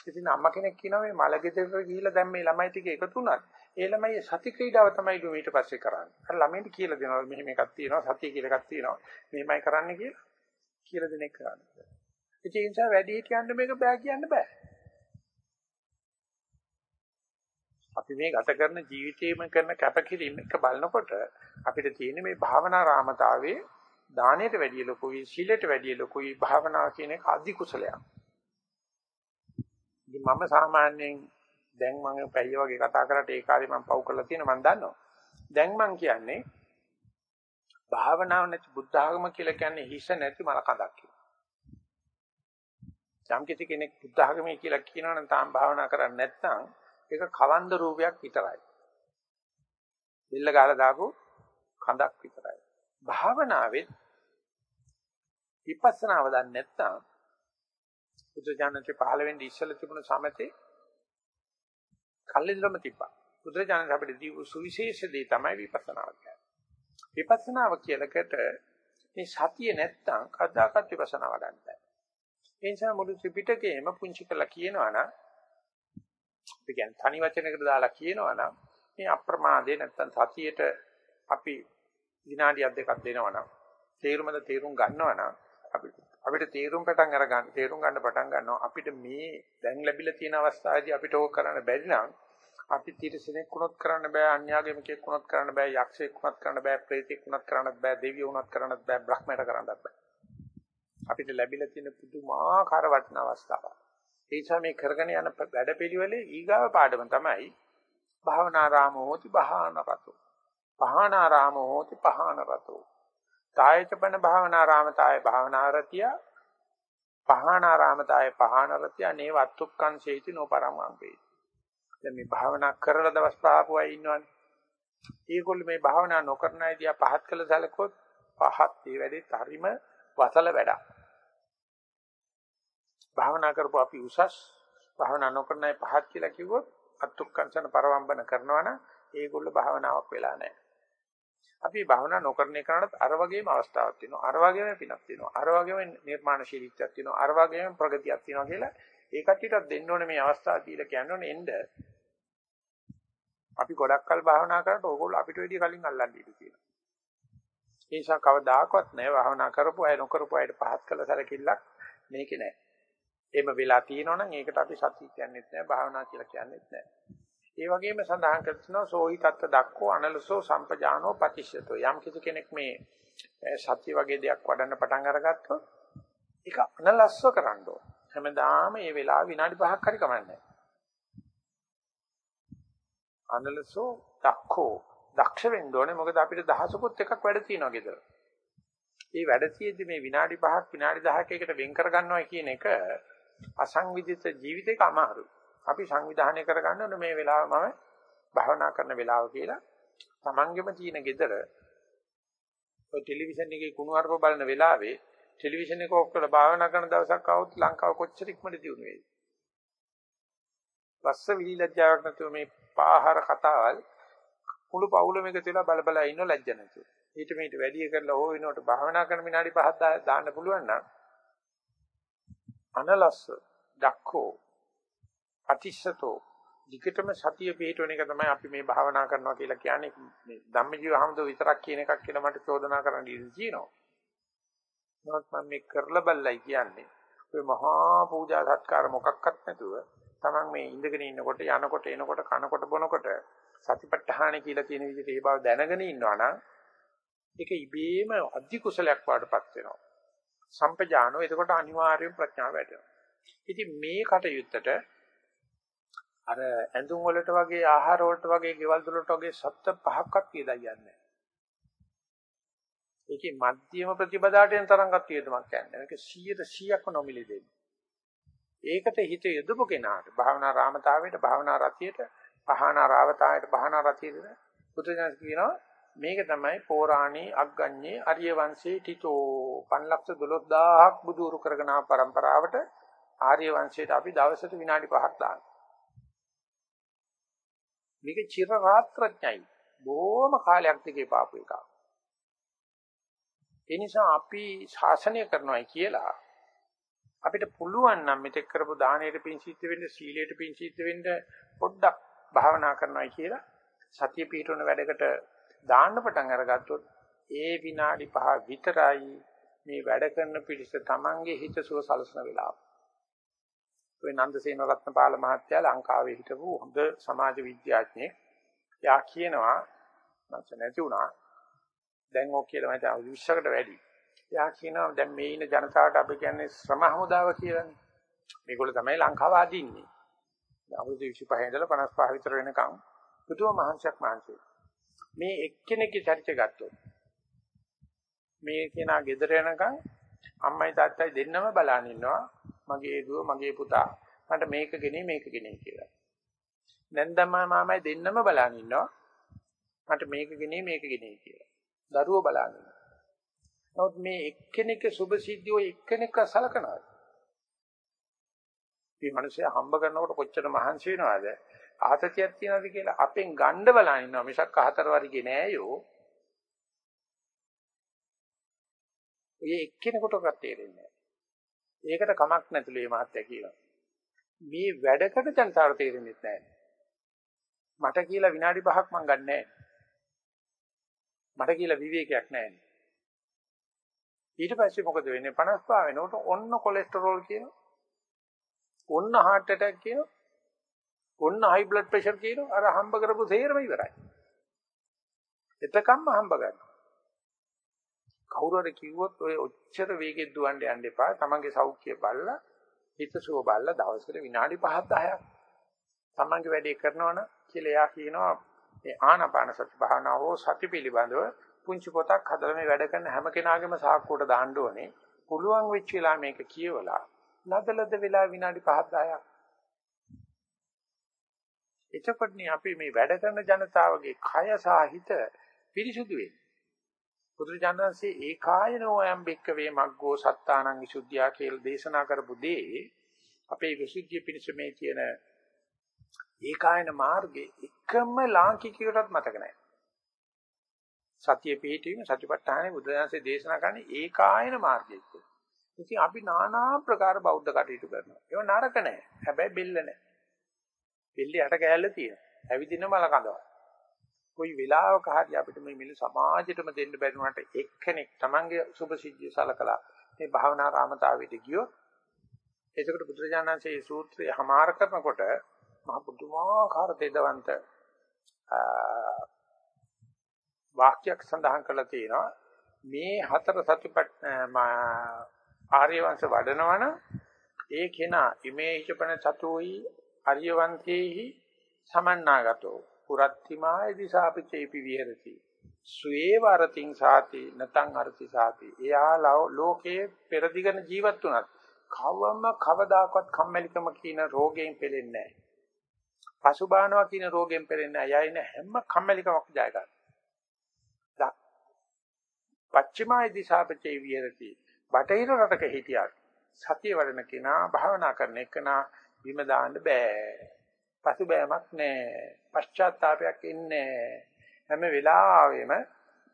ඉතින් අම්මා කෙනෙක් කියනවා මේ මල ගෙදරට ගිහිල්ලා දැන් මේ ළමයි ටික එකතු වුණත් ඒ ළමයි සති ක්‍රීඩාව තමයි ඊට පස්සේ කරන්නේ. අර ළමයින්ට කියලා දෙනවා මෙහෙම එකක් තියෙනවා සතිය කියලා එකක් තියෙනවා. මෙහෙමයි කරන්න කියලා කියලා දෙන එක කරන්නේ. ඒ නිසා වැඩි හිටියන්න මේක බෑ කියන්න බෑ. අපි මේ ගත කරන ජීවිතේම කරන කැපකිරීම එක බලනකොට අපිට තියෙන මේ භාවනා රාමතාවයේ දානයට වැඩිය ලොකුයි සීලයට වැඩිය ලොකුයි භාවනාව කියන එක අධි කුසලයක්. ඉතින් මම සාමාන්‍යයෙන් දැන් මම පැය වගේ කතා කරලා ඒ කාර්යය මම පව් කරලා තියෙනවා මම දන්නවා. දැන් මම කියන්නේ භාවනාව නැති බුද්ධ ආගම කියලා කියන්නේ හිස නැති මල කඳක් කියලා. යම් කිසි කෙනෙක් බුද්ධ ආගමයි කියලා කියනවනම් තාම භාවනා කරන්නේ නැත්නම් ඒක කවන්ද රූපයක් විතරයි. බිල්ල ගහලා දාපු කඳක් විතරයි. භාවනාවෙත් විපස්සනාව දන්නේ නැත්නම් බුදුජානකේ පහළ වෙන්නේ ඉස්සෙල්ලා තිබුණ සමතේ කල්ලිදරම තිබ්බා. බුදුජානක අපිට දීපු සුවිශේෂ දේ තමයි විපස්සනාව කියන්නේ. විපස්සනාව කියලකට මේ සතිය නැත්නම් කවදාකවත් විපස්සනා වඩන්න බෑ. ඒ නිසා මුළු ත්‍රිපිටකයේම පුංචි කරලා කියනවා නම් අපි කියන්නේ තනි වචනයකට දාලා කියනවා නම් මේ අප්‍රමාදේ නැත්නම් සතියට අපි විනාඩියක් දෙකක් දෙනවා නම් තේරුමද තේරුම් ගන්නවා නම් අපිට අපිට තේරුම් පටන් අර ගන්න තේරුම් ගන්න පටන් ගන්නවා. අපිට මේ දැන් ලැබිලා තියෙන අවස්ථාවේදී අපිට ඕක කරන්න බැරි නම් අපි තිරසනෙක් වුණොත් කරන්න බෑ අන්‍යාගමිකෙක් වුණොත් කරන්න බෑ යක්ෂයෙක් වුණත් කරන්න බෑ ප්‍රේතෙක් වුණත් කරන්නත් බෑ දෙවියෝ වුණත් කරන්නත් බෑ බ්‍රහ්මයට කරන්නත් බෑ. අපිට ලැබිලා තියෙන පුදුමාකාර වටිනා අවස්ථාවක් ඒ නිසා මේ කරගෙන යන වැඩපිළිවෙලේ ඊගාව පාඩම තමයි භාවනාරාමෝ hoti බහානරතෝ පහානාරාමෝ hoti පහානරතෝ කායචපන භාවනාරාමතාය භාවනාරතිය පහානාරාමතාය පහානරතිය නේ වත්තුක්කං සේති නොපරමං වේ. දැන් මේ භාවනා කරලා දවස් පහක් වයි ඉන්නවනේ. ඒගොල්ලෝ මේ භාවනා නොකරන අය දිහා පහත් කළ සැලකුවොත් පහත් ඒ වැඩේ හරිම වසල වැඩක්. භාවනා කරපුව අපි උසස් භාවනා නොකරන අය පහත් කියලා කිව්වොත් අත්ුක්කංශන පරවම්බන කරනවා නම් ඒගොල්ලෝ භාවනාවක් වෙලා නැහැ. අපි භාවනා නොකරන එකනට අර වගේම අවස්ථාවක් තියෙනවා. අර වගේම පිනක් තියෙනවා. අර වගේම නිර්මාණශීලීත්වයක් තියෙනවා. අර වගේම ප්‍රගතියක් තියෙනවා කියලා ඒ කට්ටියටත් දෙන්න ඕනේ මේ අවස්ථාව දීලා කියන්න ඕනේ එන්න. අපි ගොඩක් කල් භාවනා කරලා ඕගොල්ලෝ අපිට වැඩිය කලින් අල්ලන්න ඉඩ තියෙනවා. ඒ නිසා කවදාකවත් නෑ භාවනා කරපු අය නොකරපු අයට පහත් කළ සැලකිල්ලක් මේකේ නෑ. එහෙම වෙලා තියෙනවනම් ඒකට අපි සතිය කියන්නේත් නෑ භාවනා කියලා කියන්නේත් නෑ. ඒ වගේම සඳහන් කරනවා සෝහි තත්ත දක්කෝ අනලසෝ සම්පජානෝ පතිෂ්ඨතෝ යම් කිසි කෙනෙක් මේ සත්‍ය වගේ දෙයක් වඩන්න පටන් අරගත්තොත් ඒක අනලස්ව කරන්න ඕන. හැමදාම මේ වෙලාව විනාඩි 5ක් හරි කමන්නේ. අනලසෝ දක්කෝ දක්ෂ වෙන්න ඕනේ මොකද අපිට දහසකුත් එකක් වැඩ තියෙනවා ගෙදර. මේ වැඩ තියෙද්දි මේ විනාඩි 5ක් විනාඩි 10ක එකට වෙන් කර ගන්නවා කියන එක අසංවිධිත ජීවිතේක අමාරුයි. අපි සංවිධානය කරගන්න ඕනේ මේ වෙලාව මම භාවනා කරන වෙලාව කියලා. Tamangema තියෙන gedara ඔය ටෙලිවිෂන් එකේ කුණු අරප බලන වෙලාවේ ටෙලිවිෂන් එක ඔෆ් කරලා භාවනා කරන දවසක් આવුත් ලංකාව කොච්චර ඉක්මනට දියුණු වේද? රස්ස විලිලැජ්ජාවක් නැතුව මේ පාහර කතාවල් මුළු පවුලම එකතු වෙලා බල බල ඉන්න ලැජ්ජ නැතුව. ඊට මේට වැඩි කරලා හෝ වෙනකොට භාවනා කරන විනාඩි 5ක් දාන්න පුළුවන් නම් අනලස්ස දක්කෝ අතිශතෝ දිගටම සතිය පිටවන එක තමයි අපි මේ භාවනා කරනවා කියලා කියන්නේ මේ ධම්මජීව හමුදෝ විතරක් කියන එකක් කියලා මට චෝදනා කරන්න ඉඩ තියෙනවා. නමුත් මම මේ කරලා බල්ලයි කියන්නේ. ඔය මහා පූජා සත්කාර මොකක්වත් නැතුව Taman මේ ඉඳගෙන ඉන්නකොට යනකොට එනකොට කනකොට බොනකොට සතිපට්ඨාන කියලා කියන විදිහට ඒ බව දැනගෙන ඉන්නවා නම් ඒක ඉබේම අධි කුසලයක් වඩපත් වෙනවා. සම්පජානෝ එතකොට අනිවාර්යයෙන් ප්‍රඥාව වැඩෙනවා. ඉතින් මේ කටයුත්තට අර ඇඳුම් වලට වගේ ආහාර වලට වගේ ගෙවල් දොරට වගේ සත්‍ය පහක්වත් කියදා යන්නේ. ඒකේ මධ්‍යම ප්‍රතිපදාට යන තරම්වත් කියදමක් කියන්නේ. ඒක 100%ක්ම නොමිලේ දෙන්නේ. ඒකට හිත යොදපු කෙනාට භාවනා රාමතාවයට භාවනා රතියට පහනා රාවතාවයට පහනා රතියට පුදුජනස් කියනවා මේක තමයි පෝරාණී අග්ගඤ්ඤේ ආර්ය වංශේ තිතෝ 512000ක් බුදුරු කරගෙන ආ પરම්පරාවට ආර්ය වංශයට අපි දවසට විනාඩි 5ක් දානවා. මේක චිර රාත්‍රඥයි. බොහොම කාලයක් තිකේ පාපු එකක්. ඒ නිසා අපි ශාසනය කරනවායි කියලා අපිට පුළුවන් නම් මෙතෙක් කරපු දානයට පින් සිද්ධ වෙන්න සීලයට පින් සිද්ධ වෙන්න පොඩ්ඩක් භාවනා කරනවායි කියලා සතිය පිටවන වැඩකට දාන්න පටන් අරගත්තොත් ඒ විනාඩි 5 විතරයි මේ වැඩ කරන පිළිස තමන්ගේ හිත සුව සලසන වෙලාව. ඔය නන්දසේන රත්නපාල මහත්තයා ලංකාවේ හිටපු හොඳ සමාජ විද්‍යාඥයෙක්. යා කියනවා නැත්නම් නැති වුණා. දැන් ඕක කියලා මම හිතා 20කට වැඩි. යා කියනවා දැන් මේ ඉන්න ජනතාවට අපි කියන්නේ ශ්‍රම හමුදාව කියලානේ. මේගොල්ලෝ තමයි ලංකාව අදින්නේ. අවුරුදු 25 ඉඳලා 55 විතර වෙනකම් පුදුම මහන්සියක් මහන්සිය. මේ එක්කෙනෙක්ගේ චරිතය ගත්තොත් මේ කෙනා ගෙදර යනකම් අම්මයි තාත්තයි දෙන්නම බලන් ඉන්නවා මගේ දුව මගේ පුතා මට මේක ගෙනේ මේක ගෙනේ කියලා. දැන් තමයි මාමයි දෙන්නම බලන් ඉන්නවා මට මේක ගෙනේ මේක ගෙනේ කියලා. දරුවෝ බලන් ඉන්නවා. නමුත් මේ එක්කෙනෙක් සුභ සිද්ධිය ඔය එක්කෙනෙක් සලකනවා. මේ මිනිස්සයා හම්බ කරනකොට කොච්චර මහන්සි වෙනවද? ආතතියක් තියනවද කියලා අපෙන් ගණ්ඩ බලන් ඉන්නවා මිසක් හතර වර්ගේ නෑයෝ. ඔය එක්කෙනෙකුටවත් තේරෙන්නේ ඒකට කමක් නැතුළු මේ මහත්ය කියනවා. මේ වැඩකට ජනතාවට තේරෙන්නේ නැහැ. මට කියලා විනාඩි 5ක් මං ගන්නෑ. මට කියලා විවේකයක් නැහැ. ඊට පස්සේ මොකද වෙන්නේ 55 වෙනකොට ඔන්න කොලෙස්ටරෝල් කියනවා. ඔන්න heart attack කියනවා. ඔන්න high blood pressure කියනවා. අර හම්බ කරපු තේරම ඉවරයි. එතකම්ම හම්බ ගන්නවා. කවුරු හරි කිව්වොත් ඔය ඔච්චර වේගෙන් දුවන්න යන්න එපා. තමන්ගේ සෞඛ්‍යය බලලා හිතසුව බලලා දවසකට විනාඩි 5ක් 10ක් තමන්ගේ වැඩේ කරනවනම් කියලා එයා කියනවා මේ ආනාපාන සති භාවනාව සති පිළිබඳව පුංචි පොතක් හදලා මේ වැඩ කරන හැම කෙනාගේම සාක්කුවට දාන්න ඕනේ. පුළුවන් වෙච්ච වෙලා මේක කියවලා ලදලද වෙලා විනාඩි 5ක් 10ක් එතකොටනේ අපි මේ වැඩ කරන ජනතාවගේ කය සහ හිත පිරිසුදු වෙන්නේ. බුදුරජාණන්සේ ඒකායනෝ අයම් බික්ක වේ මග්ගෝ සත්තානං විසුද්ධියා කියලා දේශනා කරපු දේ අපේ විසුද්ධිය පිණිස මේ කියන ඒකායන මාර්ගයේ එකම ලාංකිකයකටත් මතක නැහැ. සතිය පිහිටීම සතිපට්ඨානේ බුදුදහමේ දේශනා කරන්නේ ඒකායන මාර්ගයක්. ඉතින් අපි নানা ප්‍රකාර බෞද්ධ කටයුතු කරනවා. ඒව නරක නැහැ. හැබැයි බෙල්ල නැහැ. බෙල්ලේ යට කෑල්ල තියෙනවා. ඇවිදින මල කඳවා. කොයි වෙලාවක හරි අපිට මේ මිල සමාජෙටම දෙන්න බැරි වුණාට එක්කෙනෙක් Tamange සුභසිද්ධිය සලකලා මේ භාවනා රාමතාවෙට ගියොත් එතකොට බුදුරජාණන්සේ මේ සූත්‍රය හමාර කරනකොට මහ පුදුමාකාර තේදවන්ත වාක්‍යයක් සඳහන් කරලා තියෙනවා මේ හතර සතිපට් ආර්ය වංශ වඩනවන ඒ කෙනා ඉමේ හිචපන චතෝයි ආර්යවන්තේහි සමන්නාගතෝ. පුරත්තිමාය දිසාපිචේපි විහෙරති. ස්වේව අරතින් සාති නතං අරති සාති. එයා ලෝකයේ පෙරදිගන ජීවත් වුණත් කවම කවදාකවත් කම්මැලිකම කියන රෝගයෙන් පෙලෙන්නේ නැහැ. පසුබානවා කියන රෝගයෙන් පෙලෙන්නේ නැහැ. යයින හැම කම්මැලිකමක් ජය ගන්න පච්චිමාය දිසාපිචේ විහෙරති. බටහිර රටක හිටියත් සතිය වඩන කෙනා භාවනා කරන එකනා බිම දාන්න බෑ පසුබෑමක් නැහැ. පශ්චාත්තාවයක් ඉන්නේ හැම වෙලාවෙම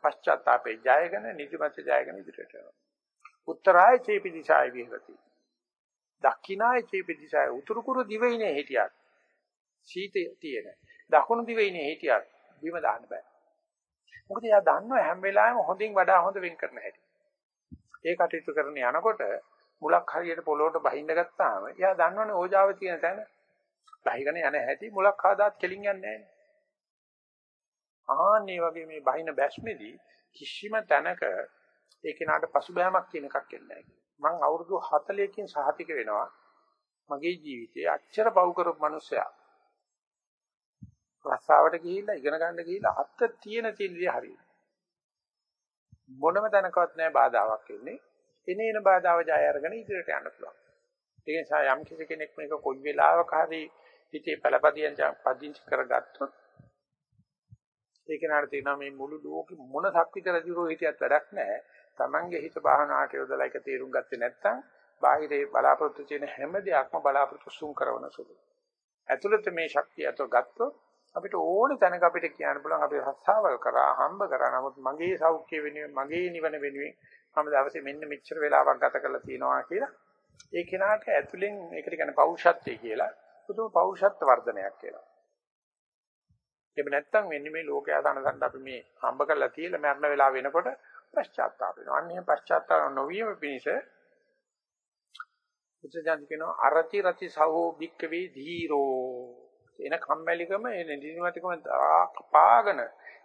පශ්චාත්තාපේ ජයගෙන නිදිමත ජයගෙන ඉදිරියට යනවා. උත්තරාය චේපි දිශාය විහෙරති. දක්ෂිනාය චේපි දිශාය උතුරු කුරු දිවයිනේ හිටියත් සීතය තියෙන. දකුණු දිවයිනේ හිටියත් බිම දාන්න බෑ. මොකද එයා දන්නවා හැම වෙලාවෙම හොඳින් වඩා හොඳ වෙන් කරන හැටි. ඒ කටයුතු කරන යනකොට මුලක් හරියට පොළොවට බහින්න ගත්තාම එයා දන්නවනේ ඕජාව තියෙන තැන බහිගෙන යන හැටි මුලක් ආදාත් කෙලින් යන්නේ නැහැ. ආන්නේ වගේ මේ බහින බැස්මේදී කිසිම තැනක ඒ කෙනාට පසුබෑමක් කියන එකක් එන්නේ නැහැ. මං අවුරුදු 40කින් සහතික වෙනවා මගේ ජීවිතයේ අච්චර පව් කරපු මිනිස්සයා. රස්සාවට ගිහිල්ලා ඉගෙන ගන්න ගිහිල්ලා අත්ත තියෙන තියෙනදී හරියට. මොනම තැනකවත් නැහැ බාධාවක් එන්නේ. එනේන බාධාව ජය අරගෙන ඉදිරියට යන්න පුළුවන්. ඒ නිසා යම් කිසි කෙනෙක් මේක කොයි වෙලාවක හරි හිතේ පළපදියෙන් පදිංචි කරගත්තොත් ඒක නාට තියෙනවා මේ මුළු ලෝකෙ මොන ශක්තිත රජුරෝ හිටියත් වැඩක් නැහැ. Tamange හිත බාහනාට යොදලා ඒක තේරුම් ගත්තේ නැත්නම් බාහිරේ බලාපොරොත්තු තියෙන හැම දෙයක්ම බලාපොරොත්තු සුන් කරන සුළු. ඇතුළත මේ ශක්තිය අත ගත්තොත් අපිට ඕන තැනක අපිට කියන්න පුළුවන් අපි රස්සාවල් කරා හම්බ කරා නමුත් මගේ සෞඛ්‍ය වෙනුවෙන් මගේ නිවන වෙනුවෙන් මම දවසේ මෙන්න මෙච්චර වෙලාවක් ගත කරලා තියෙනවා කියලා ඒ කෙනාට ඇතුලෙන් මේකට කියන්නේ පෞරුෂත්වය කියලා පුදුම පෞරුෂත්ව වර්ධනයක් කියලා. එහෙම නැත්නම් වෙන්නේ මේ ලෝකයා සනසන්න අපි මේ හම්බ කරලා තියලා මරණ වෙලාව වෙනකොට පශ්චාත්තාප වෙනවා. අන්න එහෙම පශ්චාත්තාප නොවීම පිණිස උච්චජාති කියනවා අරති රති සහෝ භික්කවේ ධීරෝ එන කම්මැලිකම එන නිදිමතකම පාගන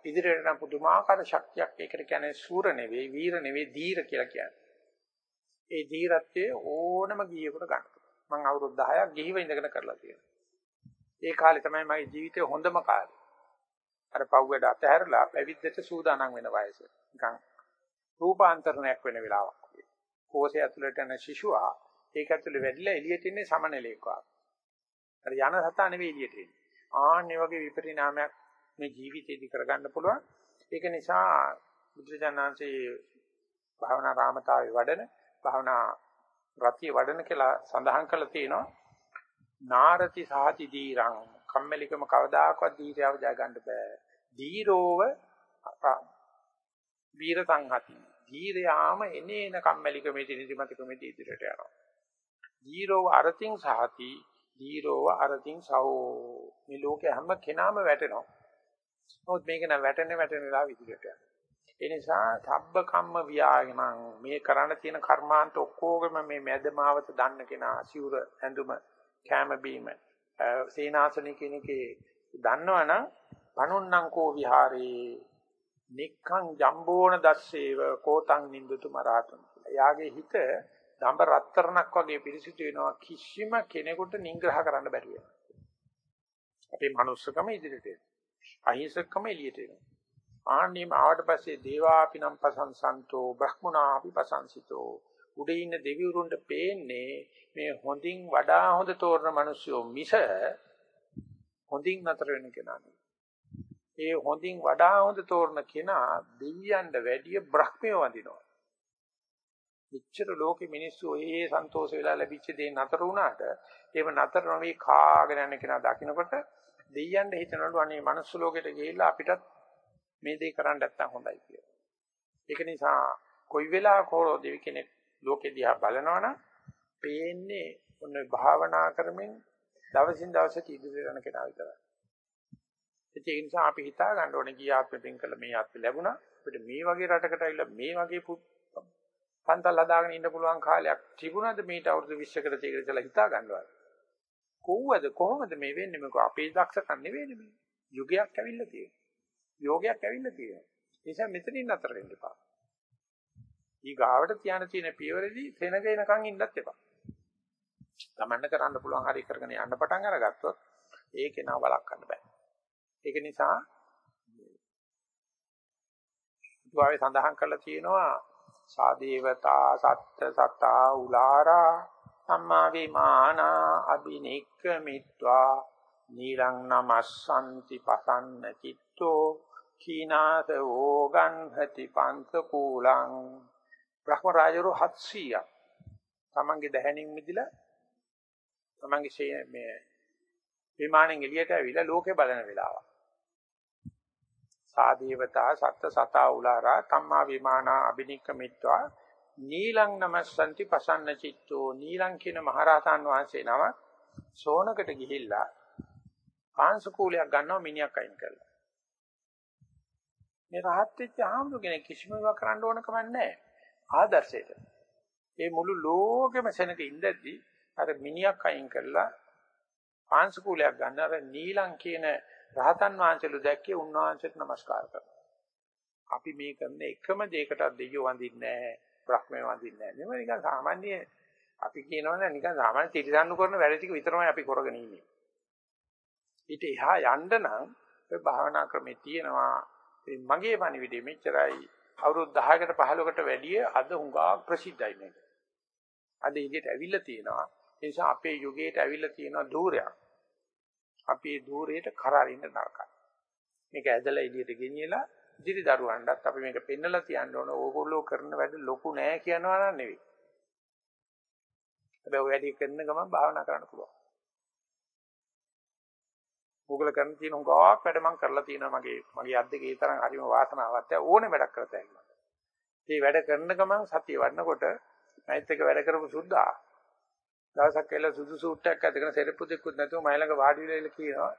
ඉදිරියට යන පුදුමාකාර ශක්තියක් ඒකට කියන්නේ සූර නෙවෙයි වීර නෙවෙයි ධීර කියලා කියන්නේ. ඒ ධීරත්වයේ ඕනම ගියෙකුට ගන්න. මම අවුරුදු 10ක් ගිහිව ඉඳගෙන කරලා තියෙනවා. ඒ කාලේ තමයි මගේ ජීවිතේ හොඳම කාලේ. අර පව්වැඩ අතහැරලා පැවිද්දට සූදානම් වෙන වයස. නිකන් රූපාන්තරණයක් වෙන වෙලාවක් වගේ. කෝෂය ඇතුළට යන ශිෂුවා ඒක ඇතුළේ වැඩිලා එළියට ඉන්නේ සමනලෙක් වගේ. අර යන සතා නෙවෙයි එළියට එන්නේ. ආන්නේ වගේ විපරිණාමයක් මේ ජීවිතේදී කරගන්න පුළුවන්. ඒක නිසා බුදුජානනාංශයේ භාවනා රාමතාවේ වඩන භාවනා රතිය වඩන කියලා සඳහන් කරලා තියෙනවා. නාරති සාති දීරං කම්මැලිකම කවදාකවත් දීරයව ජය ගන්න බෑ. දීරෝව වීර සංහති. දීරයාම එනේන කම්මැලිකමේ නිදිමතකමේ ඉදිරියට යනවා. දීරෝව අරතින් සහති දීරෝව අරතින් සෝ මේ ලෝකේ හැම කෙනාම වැටෙනවා. නමුත් මේක නම් වැටෙන්නේ වැටෙන වෙලාව ඉදිරියට යනවා. ඒ නිසා සබ්බ කම්ම වියාගනං මේ කරන්න තියෙන කර්මාන්ත ඔක්කොගම මේ මැදමාවත දන්න කෙනා සිවුර ඇඳුම කැම බීම සේනාසනික කෙනකේ දන්නවනම් පනුන්නම් කෝ විහාරේ නික්ඛං ජම්බෝන දස්සේව කෝතං නින්දුතු මරහතන් එයාගේ හිත දඹ රත්තරණක් වගේ පිරිසිදු වෙනවා කිසිම කෙනෙකුට නිග්‍රහ කරන්න බැරි වෙනවා. අපේ manussකම ඉදිරියට එනවා. අහිංසකකම එළියට එනවා. ආන්නේම ආවට පස්සේ දේවාපිනම් පසංසන්තෝ බ්‍රහ්මුණාපි පසංසිතෝ. උඩේ ඉන්න දෙවිවරුන්ට පේන්නේ මේ හොඳින් වඩා හොඳ තෝරන මිනිස්සු මිස හොඳින් නතර වෙන කෙනා ඒ හොඳින් වඩා හොඳ තෝරන කෙනා දෙවියන්ට වැඩිය බ්‍රහ්මය වඳිනවා. මෙච්චර ලෝකෙ මිනිස්සු ඔය සන්තෝෂ වෙලා ලැබිච්ච දේ නතර වුණාට ඒව නතර නොවි කාගෙන යන කෙනා දකින්නකොට දෙයයන්ට හිතනවලු අනේ මනුස්ස ලෝකෙට ගිහිල්ලා අපිටත් මේ දේ කරන්න නැත්තම් හොඳයි කියලා. ඒක නිසා කොයි වෙලාවක හෝ දෙවි කෙනෙක් ලෝකෙ දිහා බලනවනම් පේන්නේ ඔන්න භාවනා කරමින් දවසින් දවසට ඉදිරියට යන කෙනා විතරයි. ඒ නිසා අපි හිතා ගන්න ඕනේ ගිය ආත්මෙන් කළ මේ ආත්මෙ ලැබුණා. අපිට මේ වගේ රටකට ඇවිල්ලා මේ වගේ පන්තල් හදාගෙන ඉන්න පුළුවන් කාලයක් තිබුණාද මේට අවුරුදු 20කට තේකද කියලා හිතා ගන්නවා. කොහොමද කොහොමද මේ වෙන්නේ මේක අපේ දක්ෂකම් නෙවෙයිනේ මේ. යුගයක් ඇවිල්ලා තියෙනවා. යෝගයක් ඇවිල්ලා තියෙනවා. ඒ නිසා මෙතනින් නතර වෙන්න එපා. ඊ ගාවට තියන තියෙන පියවරේදී සෙනගෙනකන් ඉන්නත් එපා. තමන්න කරන්න පුළුවන් හරි කරගෙන යන්න පටන් අරගත්තොත් ඒකේ නා බලක් බෑ. ඒක නිසා දුආවේ සඳහන් කරලා තියෙනවා සාදේවතා සත්ත සතා උලාරා සම්මා විමානා අබිනික්කමිත්වා නීලං නමස්සන්ති පසන්න චිත්තෝ කීනාත ඕගන් හති පන්ත කූලං බ්‍රහ්ම රාජරු 700ක් තමන්ගේ දැහැණින් මිදිලා තමන්ගේ මේ විමානෙන් එළියට ඇවිල්ලා ලෝකේ බලන වෙලාව සාදීවතා සත්ත සතා උලාරා තම්මා විමානා අබිනික්කමිත්වා නීලං නමස්සන්ති පසන්න චිත්තෝ නීලං කියන මහරහතන් වහන්සේ නම සෝනකට ගිහිල්ලා පාංශකූලයක් ගන්නවා මිනිහක් අයින් කරලා. මේ රහත් වෙච්ච ආම්දු කෙනෙක් කිසිම ඒවා කරන්න ඕන කමක් නැහැ. ආදර්ශයට. ඒ මුළු ලෝකෙම සෙනක ඉඳද්දි අර මිනිහක් අයින් කරලා පාංශකූලයක් ගන්න අර නීලං කියන රහතන් වහන්සේලු දැක්කේ උන්වහන්සේට নমස්කාර කරනවා. අපි මේ කරන එකම දෙයකට දෙයියෝ වඳින්නේ නැහැ, බ්‍රහ්මයෝ වඳින්නේ නැහැ. නෙමෙයි නිකන් සාමාන්‍ය අපි කියනවනේ නිකන් සාමාන්‍ය තිරසන්නු කරන වැඩ ටික විතරමයි අපි කරගෙන ඉන්නේ. ඊට එහා යන්න නම් ඔය භාවනා ක්‍රමේ තියෙනවා. මගේ පණිවිඩය මෙච්චරයි අවුරුදු 10කට 15කට වැඩිය අද හුඟා ප්‍රසිද්ධයි මේක. අද ඉදිරියට ඇවිල්ලා තියෙනවා. ඒ නිසා අපේ යුගයට ඇවිල්ලා තියෙනවා ධූරයක්. අපි ඒ ධූරයට කරාරින්න නරකයි. මේක ඇදලා එළියට ගෙනියලා ඉදිරි දරුවන්ටත් අපි මේක පෙන්නලා තියන්න ඕන ඕගොල්ලෝ කරන වැඩ ලොකු නෑ කියනවා නෑ නෙවෙයි. හැබැයි ඔය වැඩි කරන ගමන් භාවනා කරන්න පුළුවන්. ඕගොල්ලෝ කරන තියෙන උගාවක් වැඩ මම කරලා තියෙනවා මගේ මගේ අත් දෙකේ තරම් හරිම වාසනාවක් ඕනේ වැඩක් කරත හැකියි. මේ වැඩ කරන ගමන් සතිය වඩනකොට මයිත් එක වැඩ කරපු සුද්දා දවසක් කියලා සුදු සූට් එකක් අදගෙන සෙරප්පු දෙකුත් නැතුව මයි ළඟ වාඩි වෙලා කියනවා.